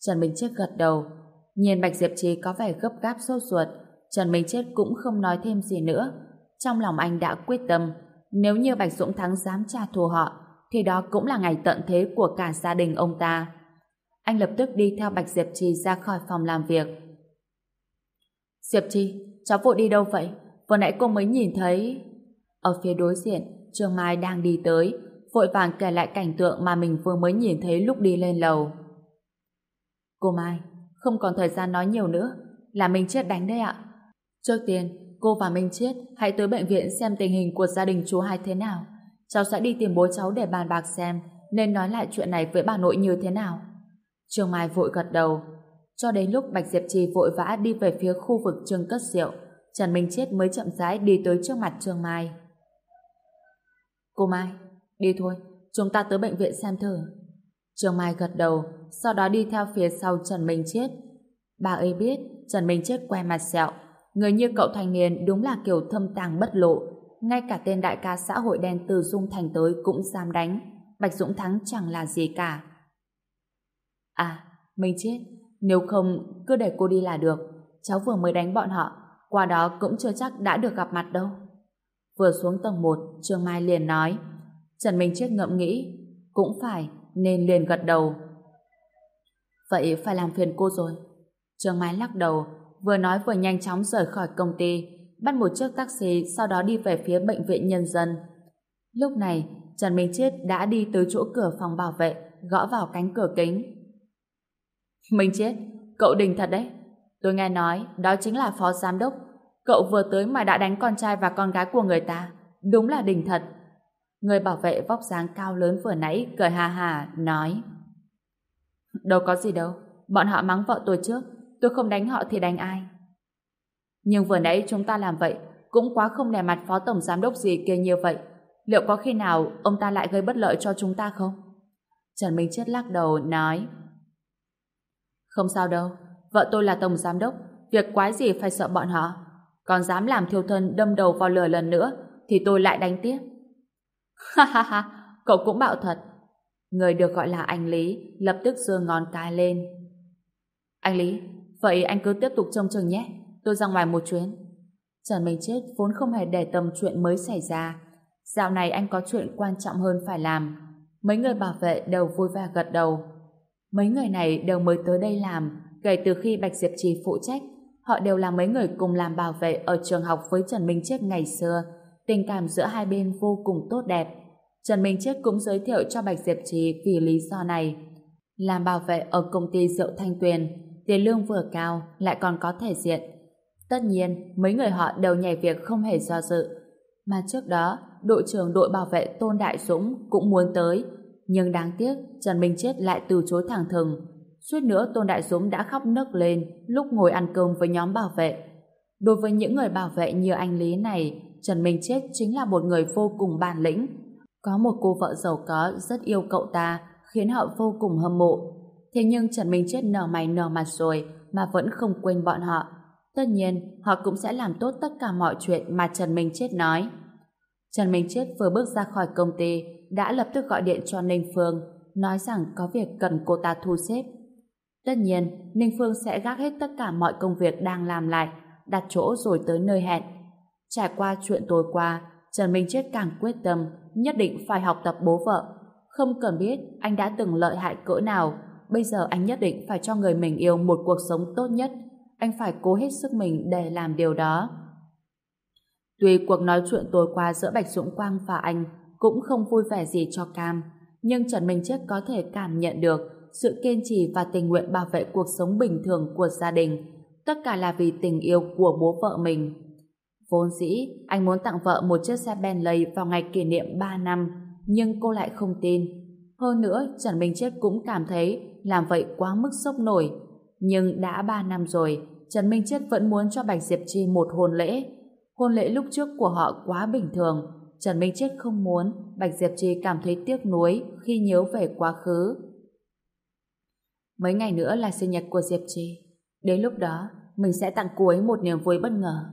Trần Minh Chết gật đầu. Nhìn Bạch Diệp Trì có vẻ gấp gáp sốt ruột. Trần Minh Chết cũng không nói thêm gì nữa. Trong lòng anh đã quyết tâm, nếu như Bạch Dũng Thắng dám trả thù họ, thì đó cũng là ngày tận thế của cả gia đình ông ta. Anh lập tức đi theo Bạch Diệp Trì ra khỏi phòng làm việc, Diệp trì cháu vội đi đâu vậy? Vừa nãy cô mới nhìn thấy... Ở phía đối diện, Trương Mai đang đi tới, vội vàng kể lại cảnh tượng mà mình vừa mới nhìn thấy lúc đi lên lầu. Cô Mai, không còn thời gian nói nhiều nữa, là Minh Chết đánh đấy ạ. Trước tiên, cô và Minh Chết hãy tới bệnh viện xem tình hình của gia đình chú hai thế nào. Cháu sẽ đi tìm bố cháu để bàn bạc xem nên nói lại chuyện này với bà nội như thế nào. Trương Mai vội gật đầu. Cho đến lúc Bạch Diệp Trì vội vã đi về phía khu vực trường cất rượu, Trần Minh Chết mới chậm rãi đi tới trước mặt Trương Mai. Cô Mai, đi thôi, chúng ta tới bệnh viện xem thử. Trường Mai gật đầu, sau đó đi theo phía sau Trần Minh Chết. Bà ấy biết Trần Minh Chết que mặt sẹo, người như cậu thanh niên đúng là kiểu thâm tàng bất lộ, ngay cả tên đại ca xã hội đen từ Dung Thành tới cũng dám đánh. Bạch Dũng Thắng chẳng là gì cả. À, Minh Chết, nếu không cứ để cô đi là được. Cháu vừa mới đánh bọn họ, qua đó cũng chưa chắc đã được gặp mặt đâu. Vừa xuống tầng 1, Trương Mai liền nói. Trần Minh Chết ngậm nghĩ, cũng phải, nên liền gật đầu. Vậy phải làm phiền cô rồi. Trương Mai lắc đầu, vừa nói vừa nhanh chóng rời khỏi công ty, bắt một chiếc taxi sau đó đi về phía bệnh viện nhân dân. Lúc này, Trần Minh Chết đã đi tới chỗ cửa phòng bảo vệ, gõ vào cánh cửa kính. Minh Chết, cậu đình thật đấy. Tôi nghe nói đó chính là phó giám đốc. Cậu vừa tới mà đã đánh con trai và con gái của người ta. Đúng là đình thật. Người bảo vệ vóc dáng cao lớn vừa nãy cười hà hà, nói Đâu có gì đâu. Bọn họ mắng vợ tôi trước. Tôi không đánh họ thì đánh ai. Nhưng vừa nãy chúng ta làm vậy cũng quá không nề mặt phó tổng giám đốc gì kia như vậy. Liệu có khi nào ông ta lại gây bất lợi cho chúng ta không? Trần Minh Chết lắc đầu nói Không sao đâu. Vợ tôi là tổng giám đốc. Việc quái gì phải sợ bọn họ. Còn dám làm thiêu thân đâm đầu vào lửa lần nữa thì tôi lại đánh tiếp. Ha ha ha, cậu cũng bạo thật. Người được gọi là anh Lý lập tức giơ ngón cái lên. Anh Lý, vậy anh cứ tiếp tục trông chừng nhé. Tôi ra ngoài một chuyến. Trần Minh Chết vốn không hề để tâm chuyện mới xảy ra. Dạo này anh có chuyện quan trọng hơn phải làm. Mấy người bảo vệ đều vui vẻ gật đầu. Mấy người này đều mới tới đây làm kể từ khi Bạch Diệp Trì phụ trách. Họ đều là mấy người cùng làm bảo vệ ở trường học với Trần Minh Chết ngày xưa. Tình cảm giữa hai bên vô cùng tốt đẹp. Trần Minh Chết cũng giới thiệu cho Bạch Diệp Trì vì lý do này. Làm bảo vệ ở công ty rượu Thanh Tuyền, tiền lương vừa cao lại còn có thể diện Tất nhiên, mấy người họ đều nhảy việc không hề do dự. Mà trước đó, đội trưởng đội bảo vệ Tôn Đại Dũng cũng muốn tới. Nhưng đáng tiếc, Trần Minh Chết lại từ chối thẳng thừng. Suýt nữa Tôn Đại Dũng đã khóc nức lên lúc ngồi ăn cơm với nhóm bảo vệ. Đối với những người bảo vệ như anh Lý này, Trần Minh Chết chính là một người vô cùng bản lĩnh. Có một cô vợ giàu có rất yêu cậu ta, khiến họ vô cùng hâm mộ. Thế nhưng Trần Minh Chết nở mày nở mặt rồi mà vẫn không quên bọn họ. Tất nhiên, họ cũng sẽ làm tốt tất cả mọi chuyện mà Trần Minh Chết nói. Trần Minh Chết vừa bước ra khỏi công ty, đã lập tức gọi điện cho Ninh Phương, nói rằng có việc cần cô ta thu xếp. Tất nhiên, Ninh Phương sẽ gác hết tất cả mọi công việc đang làm lại, đặt chỗ rồi tới nơi hẹn. Trải qua chuyện tối qua, Trần Minh Chết càng quyết tâm, nhất định phải học tập bố vợ. Không cần biết anh đã từng lợi hại cỡ nào, bây giờ anh nhất định phải cho người mình yêu một cuộc sống tốt nhất, anh phải cố hết sức mình để làm điều đó. Tuy cuộc nói chuyện tối qua giữa Bạch Dũng Quang và anh cũng không vui vẻ gì cho Cam, nhưng Trần Minh Chết có thể cảm nhận được sự kiên trì và tình nguyện bảo vệ cuộc sống bình thường của gia đình, tất cả là vì tình yêu của bố vợ mình. Vốn dĩ, anh muốn tặng vợ một chiếc xe Bentley vào ngày kỷ niệm 3 năm, nhưng cô lại không tin. Hơn nữa, Trần Minh Chết cũng cảm thấy làm vậy quá mức sốc nổi. Nhưng đã 3 năm rồi, Trần Minh Chết vẫn muốn cho Bạch Diệp Chi một hôn lễ. Hôn lễ lúc trước của họ quá bình thường. Trần Minh Chết không muốn Bạch Diệp Chi cảm thấy tiếc nuối khi nhớ về quá khứ. Mấy ngày nữa là sinh nhật của Diệp Chi. Đến lúc đó, mình sẽ tặng cô ấy một niềm vui bất ngờ.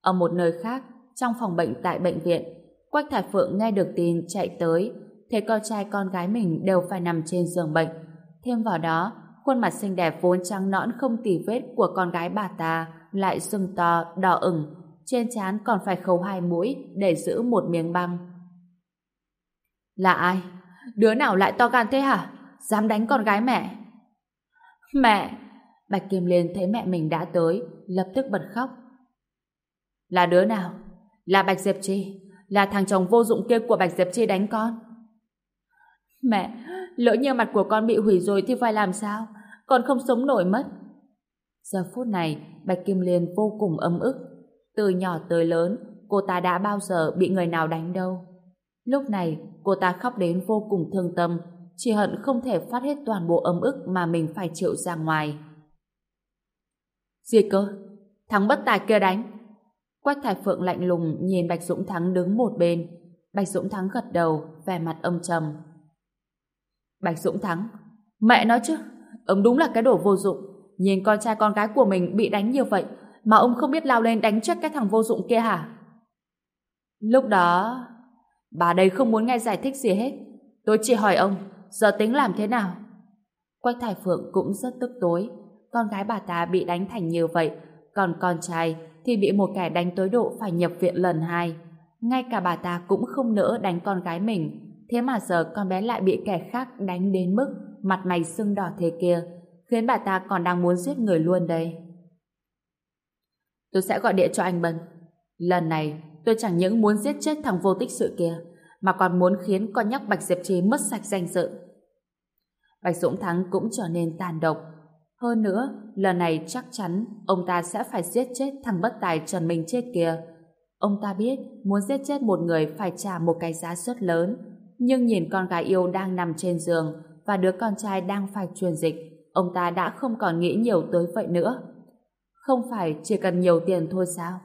Ở một nơi khác, trong phòng bệnh tại bệnh viện, Quách Thải Phượng nghe được tin chạy tới, thấy con trai con gái mình đều phải nằm trên giường bệnh. Thêm vào đó, khuôn mặt xinh đẹp vốn trắng nõn không tì vết của con gái bà ta lại sưng to, đỏ ửng, trên trán còn phải khâu hai mũi để giữ một miếng băng. Là ai? Đứa nào lại to gan thế hả? Dám đánh con gái mẹ? Mẹ! Bạch Kim Liên thấy mẹ mình đã tới, lập tức bật khóc. Là đứa nào? Là Bạch Diệp Chi. Là thằng chồng vô dụng kia của Bạch Diệp Chi đánh con. Mẹ, lỡ như mặt của con bị hủy rồi thì phải làm sao? Con không sống nổi mất. Giờ phút này, Bạch Kim Liên vô cùng âm ức. Từ nhỏ tới lớn, cô ta đã bao giờ bị người nào đánh đâu. Lúc này, cô ta khóc đến vô cùng thương tâm, chỉ hận không thể phát hết toàn bộ ấm ức mà mình phải chịu ra ngoài. Gì cơ? Thắng bất tài kia đánh. Quách Thái Phượng lạnh lùng nhìn Bạch Dũng Thắng đứng một bên. Bạch Dũng Thắng gật đầu, vẻ mặt âm trầm. Bạch Dũng Thắng, mẹ nói chứ, ông đúng là cái đồ vô dụng. Nhìn con trai con gái của mình bị đánh như vậy, mà ông không biết lao lên đánh chết cái thằng vô dụng kia hả? Lúc đó, bà đây không muốn nghe giải thích gì hết. Tôi chỉ hỏi ông, giờ tính làm thế nào? Quách Thái Phượng cũng rất tức tối. Con gái bà ta bị đánh thành như vậy, còn con trai thì bị một kẻ đánh tối độ phải nhập viện lần hai. Ngay cả bà ta cũng không nỡ đánh con gái mình. Thế mà giờ con bé lại bị kẻ khác đánh đến mức mặt mày sưng đỏ thế kia, khiến bà ta còn đang muốn giết người luôn đây. Tôi sẽ gọi điện cho anh Bân. Lần này, tôi chẳng những muốn giết chết thằng vô tích sự kia, mà còn muốn khiến con nhóc Bạch Diệp Trí mất sạch danh dự. Bạch Dũng Thắng cũng trở nên tàn độc. Hơn nữa, lần này chắc chắn ông ta sẽ phải giết chết thằng bất tài Trần Minh chết kia. Ông ta biết muốn giết chết một người phải trả một cái giá rất lớn, nhưng nhìn con gái yêu đang nằm trên giường và đứa con trai đang phải truyền dịch, ông ta đã không còn nghĩ nhiều tới vậy nữa. Không phải chỉ cần nhiều tiền thôi sao?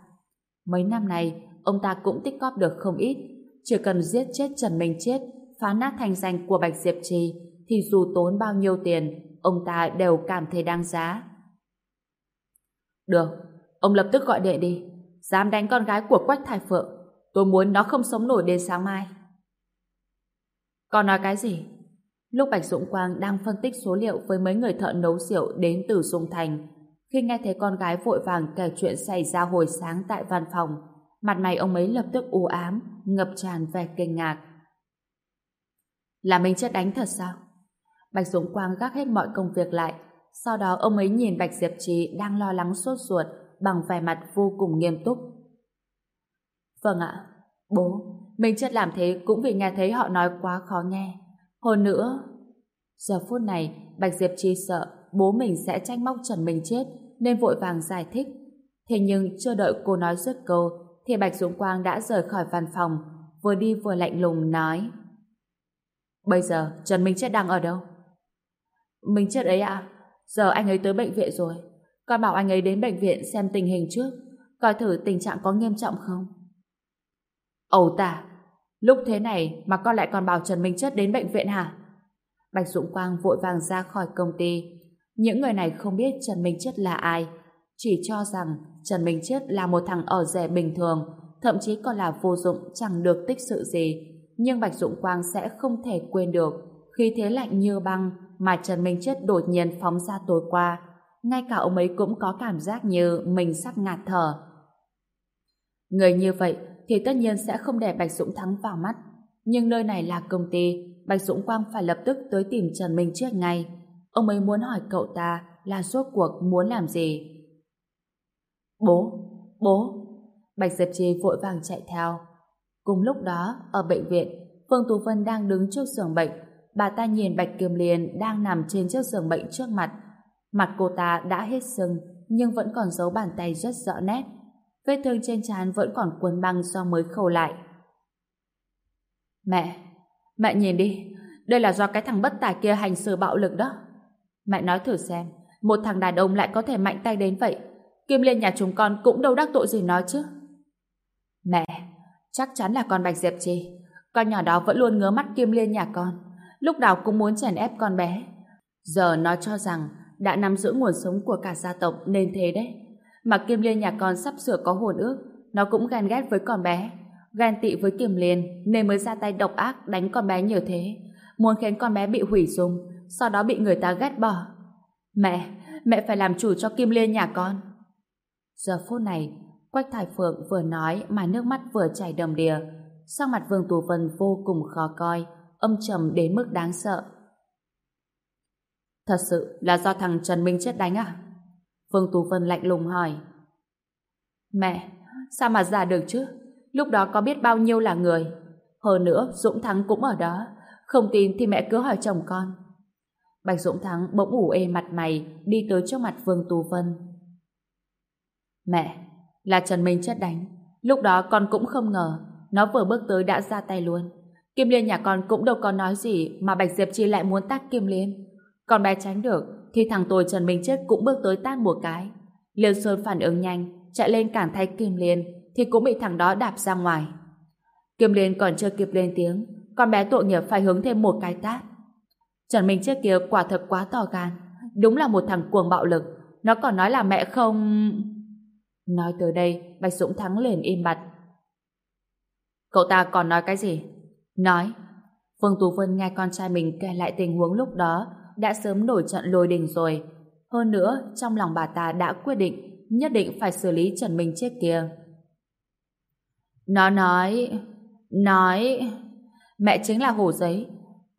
Mấy năm này, ông ta cũng tích cóp được không ít. Chỉ cần giết chết Trần Minh Chết, phá nát thành danh của Bạch Diệp Trì, thì dù tốn bao nhiêu tiền, ông ta đều cảm thấy đáng giá. Được, ông lập tức gọi đệ đi. Dám đánh con gái của Quách Thái Phượng. Tôi muốn nó không sống nổi đến sáng mai. Còn nói cái gì? Lúc Bạch Dũng Quang đang phân tích số liệu với mấy người thợ nấu rượu đến từ Dung Thành, khi nghe thấy con gái vội vàng kể chuyện xảy ra hồi sáng tại văn phòng, mặt mày ông ấy lập tức u ám, ngập tràn vẻ kinh ngạc. Là mình chết đánh thật sao? Bạch Dũng Quang gác hết mọi công việc lại, sau đó ông ấy nhìn Bạch Diệp trí đang lo lắng sốt ruột bằng vẻ mặt vô cùng nghiêm túc. Vâng ạ, bố, mình chết làm thế cũng vì nghe thấy họ nói quá khó nghe. Hơn nữa, giờ phút này Bạch Diệp Chi sợ bố mình sẽ trách móc Trần Minh chết nên vội vàng giải thích. Thế nhưng chưa đợi cô nói dứt câu thì Bạch Dũng Quang đã rời khỏi văn phòng vừa đi vừa lạnh lùng nói Bây giờ Trần Minh Chết đang ở đâu? Minh Chết ấy à? Giờ anh ấy tới bệnh viện rồi. Con bảo anh ấy đến bệnh viện xem tình hình trước coi thử tình trạng có nghiêm trọng không. Ẩu tả, lúc thế này mà con lại còn bảo Trần Minh Chất đến bệnh viện hả? Bạch Dũng Quang vội vàng ra khỏi công ty. Những người này không biết Trần Minh Chất là ai, chỉ cho rằng Trần Minh Chết là một thằng ở rẻ bình thường, thậm chí còn là vô dụng chẳng được tích sự gì. Nhưng Bạch Dũng Quang sẽ không thể quên được khi thế lạnh như băng mà Trần Minh Chết đột nhiên phóng ra tối qua. Ngay cả ông ấy cũng có cảm giác như mình sắp ngạt thở. Người như vậy thì tất nhiên sẽ không để Bạch Dũng Thắng vào mắt. Nhưng nơi này là công ty, Bạch Dũng Quang phải lập tức tới tìm Trần Minh Chết ngay. Ông ấy muốn hỏi cậu ta là suốt cuộc muốn làm gì. Bố, bố. Bạch Diệp Trì vội vàng chạy theo. Cùng lúc đó, ở bệnh viện, Phương Tú Vân đang đứng trước giường bệnh. Bà ta nhìn Bạch Kiềm Liên đang nằm trên chiếc giường bệnh trước mặt. Mặt cô ta đã hết sưng, nhưng vẫn còn dấu bàn tay rất rõ nét. Vết thương trên trán vẫn còn cuốn băng do mới khâu lại. Mẹ, mẹ nhìn đi, đây là do cái thằng bất tài kia hành xử bạo lực đó. Mẹ nói thử xem, một thằng đàn ông lại có thể mạnh tay đến vậy. Kim Liên nhà chúng con cũng đâu đắc tội gì nó chứ. Mẹ, chắc chắn là con Bạch Diệp Trì. Con nhỏ đó vẫn luôn ngứa mắt Kim Liên nhà con. Lúc nào cũng muốn chèn ép con bé. Giờ nó cho rằng đã nắm giữ nguồn sống của cả gia tộc nên thế đấy. Mà Kim Liên nhà con sắp sửa có hồn ước, nó cũng ghen ghét với con bé. Ghen tị với Kim Liên nên mới ra tay độc ác đánh con bé như thế. Muốn khiến con bé bị hủy dung, sau đó bị người ta ghét bỏ. Mẹ, mẹ phải làm chủ cho Kim Liên nhà con. Giờ phút này, Quách Thái Phượng vừa nói mà nước mắt vừa chảy đầm đìa. Sang mặt Vương Tù Vân vô cùng khó coi, âm trầm đến mức đáng sợ. Thật sự là do thằng Trần Minh chết đánh à? Vương Tú Vân lạnh lùng hỏi. Mẹ, sao mà giả được chứ? Lúc đó có biết bao nhiêu là người. Hơn nữa, Dũng Thắng cũng ở đó. Không tin thì mẹ cứ hỏi chồng con. Bạch Dũng Thắng bỗng ủ ê mặt mày đi tới trước mặt Vương Tú Vân. Mẹ, là Trần Minh chết đánh. Lúc đó con cũng không ngờ nó vừa bước tới đã ra tay luôn. Kim Liên nhà con cũng đâu có nói gì mà Bạch Diệp Chi lại muốn tác Kim Liên. Con bé tránh được thì thằng tôi Trần Minh Chết cũng bước tới tát một cái. Liêu Sơn phản ứng nhanh, chạy lên cản thay Kim Liên, thì cũng bị thằng đó đạp ra ngoài. Kim Liên còn chưa kịp lên tiếng, con bé tội nghiệp phải hướng thêm một cái tát. Trần Minh chết kia quả thật quá to gan, đúng là một thằng cuồng bạo lực, nó còn nói là mẹ không... Nói tới đây, Bạch Dũng Thắng liền im bặt. Cậu ta còn nói cái gì? Nói. Phương Tú Vân nghe con trai mình kể lại tình huống lúc đó, đã sớm nổi trận lôi đình rồi. Hơn nữa, trong lòng bà ta đã quyết định nhất định phải xử lý Trần Minh chết kia. Nó nói... Nói... Mẹ chính là hổ giấy.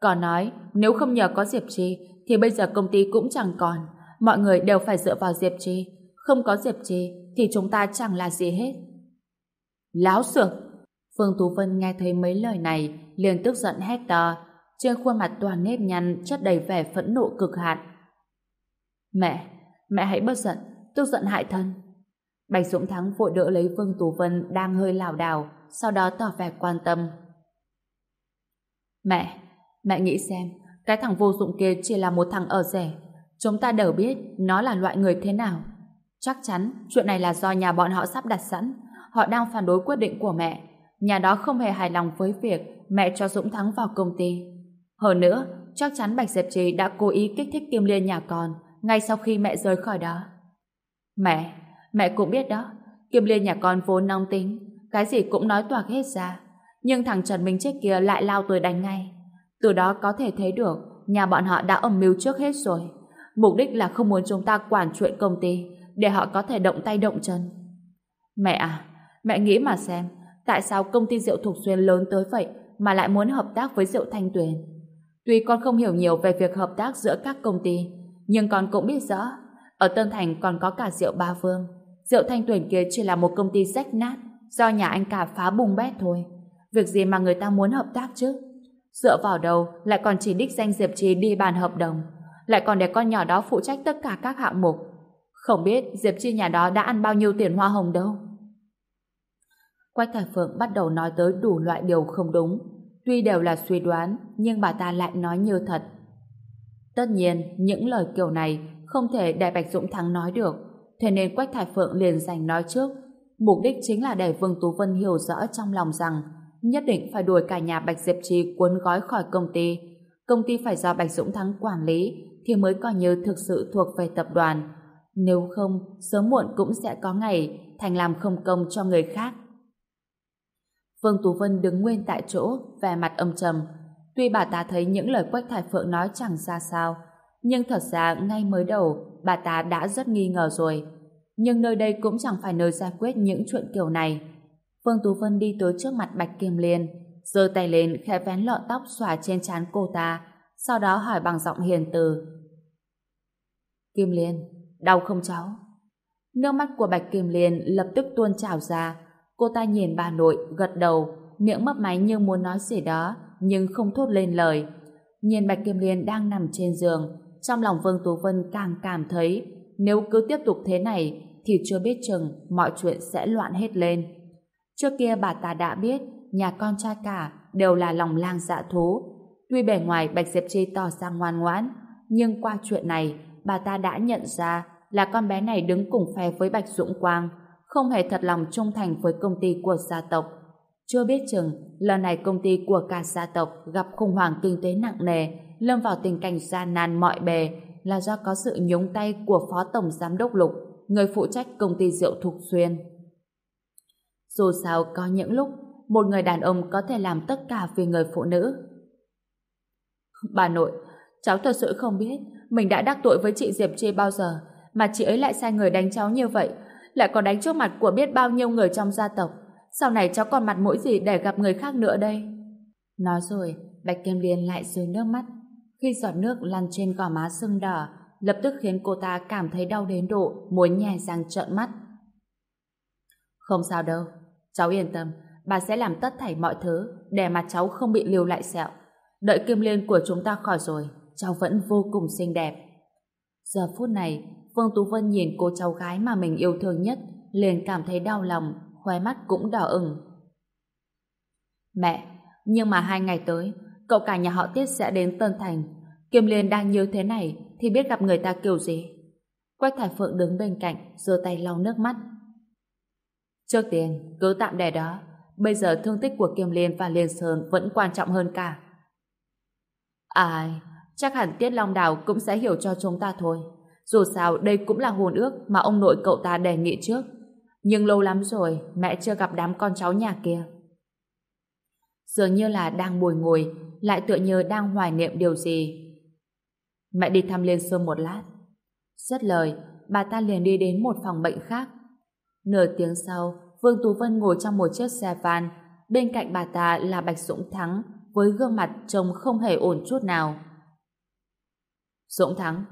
Còn nói, nếu không nhờ có Diệp Trì, thì bây giờ công ty cũng chẳng còn. Mọi người đều phải dựa vào Diệp Trì. Không có Diệp Trì, thì chúng ta chẳng là gì hết. Láo xược! Phương Tú Vân nghe thấy mấy lời này, liền tức giận hét to. Trên khuôn mặt toàn nếp nhăn chất đầy vẻ phẫn nộ cực hạn. Mẹ, mẹ hãy bớt giận, tức giận hại thân. Bạch Dũng Thắng vội đỡ lấy Phương Tú Vân đang hơi lảo đảo, sau đó tỏ vẻ quan tâm. Mẹ, mẹ nghĩ xem, cái thằng vô dụng kia chỉ là một thằng ở rẻ. Chúng ta đều biết nó là loại người thế nào. Chắc chắn chuyện này là do nhà bọn họ sắp đặt sẵn. Họ đang phản đối quyết định của mẹ. Nhà đó không hề hài lòng với việc mẹ cho Dũng Thắng vào công ty. Hơn nữa, chắc chắn Bạch Diệp Trì đã cố ý kích thích Kim Liên nhà con ngay sau khi mẹ rời khỏi đó. Mẹ, mẹ cũng biết đó. Kim Liên nhà con vốn nóng tính, cái gì cũng nói toạc hết ra. Nhưng thằng Trần Minh chết kia lại lao tới đánh ngay. Từ đó có thể thấy được nhà bọn họ đã âm mưu trước hết rồi. Mục đích là không muốn chúng ta quản chuyện công ty để họ có thể động tay động chân. Mẹ à, mẹ nghĩ mà xem tại sao công ty rượu Thục Xuyên lớn tới vậy mà lại muốn hợp tác với rượu Thanh Tuyền. Tuy con không hiểu nhiều về việc hợp tác giữa các công ty, nhưng con cũng biết rõ ở Tân Thành còn có cả rượu Ba Vương. Rượu Thanh Tuyền kia chỉ là một công ty rách nát do nhà anh cả phá bùng bét thôi. Việc gì mà người ta muốn hợp tác chứ? Dựa vào đâu lại còn chỉ đích danh Diệp Trì đi bàn hợp đồng lại còn để con nhỏ đó phụ trách tất cả các hạng mục. Không biết Diệp Chi nhà đó đã ăn bao nhiêu tiền hoa hồng đâu. Quách Thải Phượng bắt đầu nói tới đủ loại điều không đúng. Tuy đều là suy đoán, nhưng bà ta lại nói như thật. Tất nhiên, những lời kiểu này không thể để Bạch Dũng Thắng nói được, thế nên Quách Thải Phượng liền giành nói trước. Mục đích chính là để Vương Tú Vân hiểu rõ trong lòng rằng nhất định phải đuổi cả nhà Bạch Diệp Trì cuốn gói khỏi công ty. Công ty phải do Bạch Dũng Thắng quản lý thì mới coi như thực sự thuộc về tập đoàn. Nếu không, sớm muộn cũng sẽ có ngày thành làm không công cho người khác. Vương Tú Vân đứng nguyên tại chỗ, vẻ mặt âm trầm. Tuy bà ta thấy những lời Quách Thải Phượng nói chẳng ra sao, nhưng thật ra ngay mới đầu, bà ta đã rất nghi ngờ rồi. Nhưng nơi đây cũng chẳng phải nơi giải quyết những chuyện kiểu này. Vương Tú Vân đi tới trước mặt Bạch Kim Liên, giơ tay lên khẽ vén lọn tóc xòa trên trán cô ta, sau đó hỏi bằng giọng hiền từ. Kim Liên, đau không cháu? Nước mắt của Bạch Kim Liên lập tức tuôn trào ra. Cô ta nhìn bà nội, gật đầu, miệng mấp máy như muốn nói gì đó, nhưng không thốt lên lời. Nhìn Bạch Kim Liên đang nằm trên giường, trong lòng Vương Tú Vân càng cảm thấy nếu cứ tiếp tục thế này thì chưa biết chừng mọi chuyện sẽ loạn hết lên. Trước kia bà ta đã biết nhà con trai cả đều là lòng lang dạ thú. Tuy bề ngoài Bạch Diệp Chi tỏ ra ngoan ngoãn, nhưng qua chuyện này bà ta đã nhận ra là con bé này đứng cùng phe với Bạch Dũng Quang, không hề thật lòng trung thành với công ty của gia tộc. Chưa biết chừng, lần này công ty của cả gia tộc gặp khủng hoảng kinh tế nặng nề, lâm vào tình cảnh gian nan mọi bề là do có sự nhúng tay của Phó Tổng Giám đốc Lục, người phụ trách công ty rượu Thục Xuyên. Dù sao có những lúc một người đàn ông có thể làm tất cả vì người phụ nữ. Bà nội, cháu thật sự không biết mình đã đắc tội với chị Diệp Chi bao giờ mà chị ấy lại sai người đánh cháu như vậy lại còn đánh trước mặt của biết bao nhiêu người trong gia tộc. Sau này cháu còn mặt mũi gì để gặp người khác nữa đây? Nói rồi, Bạch Kim Liên lại rơi nước mắt. Khi giọt nước lăn trên gò má sưng đỏ, lập tức khiến cô ta cảm thấy đau đến độ muốn nhè răng trợn mắt. Không sao đâu, cháu yên tâm, bà sẽ làm tất thảy mọi thứ để mặt cháu không bị lưu lại sẹo. Đợi Kim Liên của chúng ta khỏi rồi, cháu vẫn vô cùng xinh đẹp. Giờ phút này, Phương Tú Vân nhìn cô cháu gái mà mình yêu thương nhất, liền cảm thấy đau lòng, khóe mắt cũng đỏ ửng. Mẹ, nhưng mà hai ngày tới, cậu cả nhà họ Tiết sẽ đến Tân Thành. Kim Liên đang như thế này thì biết gặp người ta kiểu gì? Quách Thải Phượng đứng bên cạnh, giơ tay lau nước mắt. Trước tiên, cứ tạm để đó. Bây giờ thương tích của Kiêm Liên và Liên Sơn vẫn quan trọng hơn cả. Ai, chắc hẳn Tiết Long Đào cũng sẽ hiểu cho chúng ta thôi. Dù sao, đây cũng là hồn ước mà ông nội cậu ta đề nghị trước. Nhưng lâu lắm rồi, mẹ chưa gặp đám con cháu nhà kia. Dường như là đang bồi ngồi, lại tựa như đang hoài niệm điều gì. Mẹ đi thăm Liên Sơn một lát. Rất lời, bà ta liền đi đến một phòng bệnh khác. Nửa tiếng sau, Vương Tú Vân ngồi trong một chiếc xe van, bên cạnh bà ta là Bạch Dũng Thắng, với gương mặt trông không hề ổn chút nào. Dũng Thắng,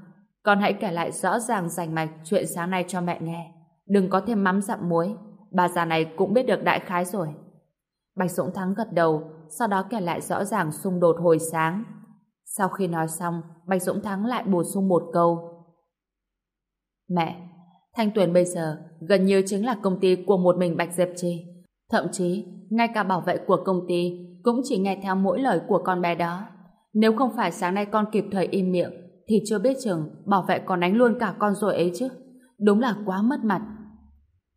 con hãy kể lại rõ ràng rành mạch chuyện sáng nay cho mẹ nghe. Đừng có thêm mắm dặm muối. Bà già này cũng biết được đại khái rồi. Bạch Dũng Thắng gật đầu, sau đó kể lại rõ ràng xung đột hồi sáng. Sau khi nói xong, Bạch Dũng Thắng lại bổ sung một câu. Mẹ, Thanh Tuyền bây giờ gần như chính là công ty của một mình Bạch Diệp Trì. Thậm chí, ngay cả bảo vệ của công ty cũng chỉ nghe theo mỗi lời của con bé đó. Nếu không phải sáng nay con kịp thời im miệng, thì chưa biết chừng bảo vệ còn đánh luôn cả con rồi ấy chứ. Đúng là quá mất mặt.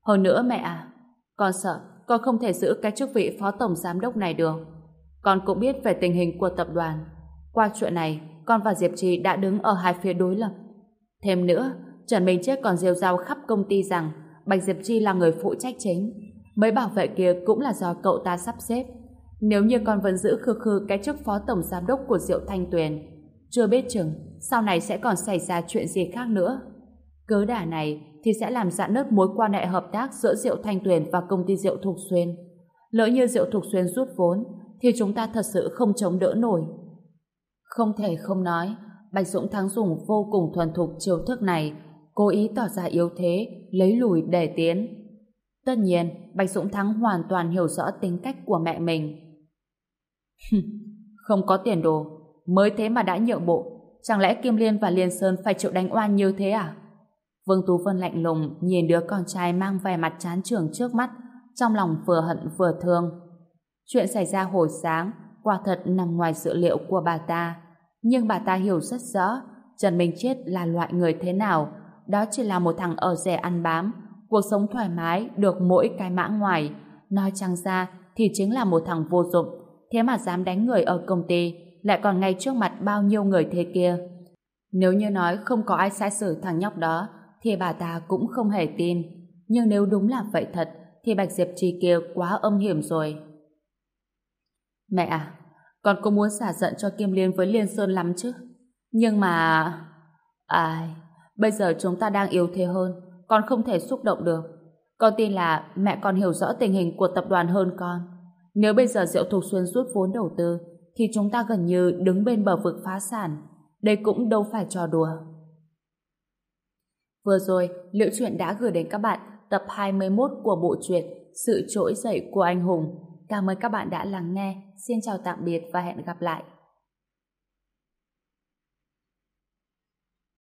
Hơn nữa mẹ à, con sợ con không thể giữ cái chức vị phó tổng giám đốc này được. Con cũng biết về tình hình của tập đoàn. Qua chuyện này, con và Diệp Trì đã đứng ở hai phía đối lập. Thêm nữa, Trần Minh Chết còn rêu rao khắp công ty rằng Bạch Diệp Chi là người phụ trách chính. Mấy bảo vệ kia cũng là do cậu ta sắp xếp. Nếu như con vẫn giữ khư khư cái chức phó tổng giám đốc của Diệu Thanh Tuyền, chưa biết chừng sau này sẽ còn xảy ra chuyện gì khác nữa. Cớ đả này thì sẽ làm dạn nứt mối quan hệ hợp tác giữa Diệu Thanh Tuyền và công ty Diệu Thục Xuyên. Lỡ như Diệu Thục Xuyên rút vốn thì chúng ta thật sự không chống đỡ nổi. Không thể không nói, Bạch Dũng Thắng dùng vô cùng thuần thục chiêu thức này cố ý tỏ ra yếu thế, lấy lùi để tiến. Tất nhiên, Bạch Dũng Thắng hoàn toàn hiểu rõ tính cách của mẹ mình. không có tiền đồ, mới thế mà đã nhượng bộ. Chẳng lẽ Kim Liên và Liên Sơn phải chịu đánh oan như thế à? Vương Tú Vân lạnh lùng nhìn đứa con trai mang vẻ mặt chán trường trước mắt, trong lòng vừa hận vừa thương. Chuyện xảy ra hồi sáng, quả thật nằm ngoài dự liệu của bà ta. Nhưng bà ta hiểu rất rõ Trần Minh Chết là loại người thế nào, đó chỉ là một thằng ở rẻ ăn bám, cuộc sống thoải mái được mỗi cái mã ngoài. Nói chăng ra thì chính là một thằng vô dụng, thế mà dám đánh người ở công ty, lại còn ngay trước mặt bao nhiêu người thế kia. Nếu như nói không có ai sai xử thằng nhóc đó, thì bà ta cũng không hề tin. Nhưng nếu đúng là vậy thật, thì Bạch Diệp Trì kia quá âm hiểm rồi. Mẹ à, con cũng muốn xả giận cho Kim Liên với Liên Sơn lắm chứ. Nhưng mà... Ai... Bây giờ chúng ta đang yếu thế hơn, con không thể xúc động được. Con tin là mẹ còn hiểu rõ tình hình của tập đoàn hơn con. Nếu bây giờ Diệu Thục xuyên rút vốn đầu tư, thì chúng ta gần như đứng bên bờ vực phá sản. Đây cũng đâu phải trò đùa. Vừa rồi, Liệu Chuyện đã gửi đến các bạn tập 21 của bộ truyện Sự trỗi dậy của anh hùng. Cảm ơn các bạn đã lắng nghe. Xin chào tạm biệt và hẹn gặp lại.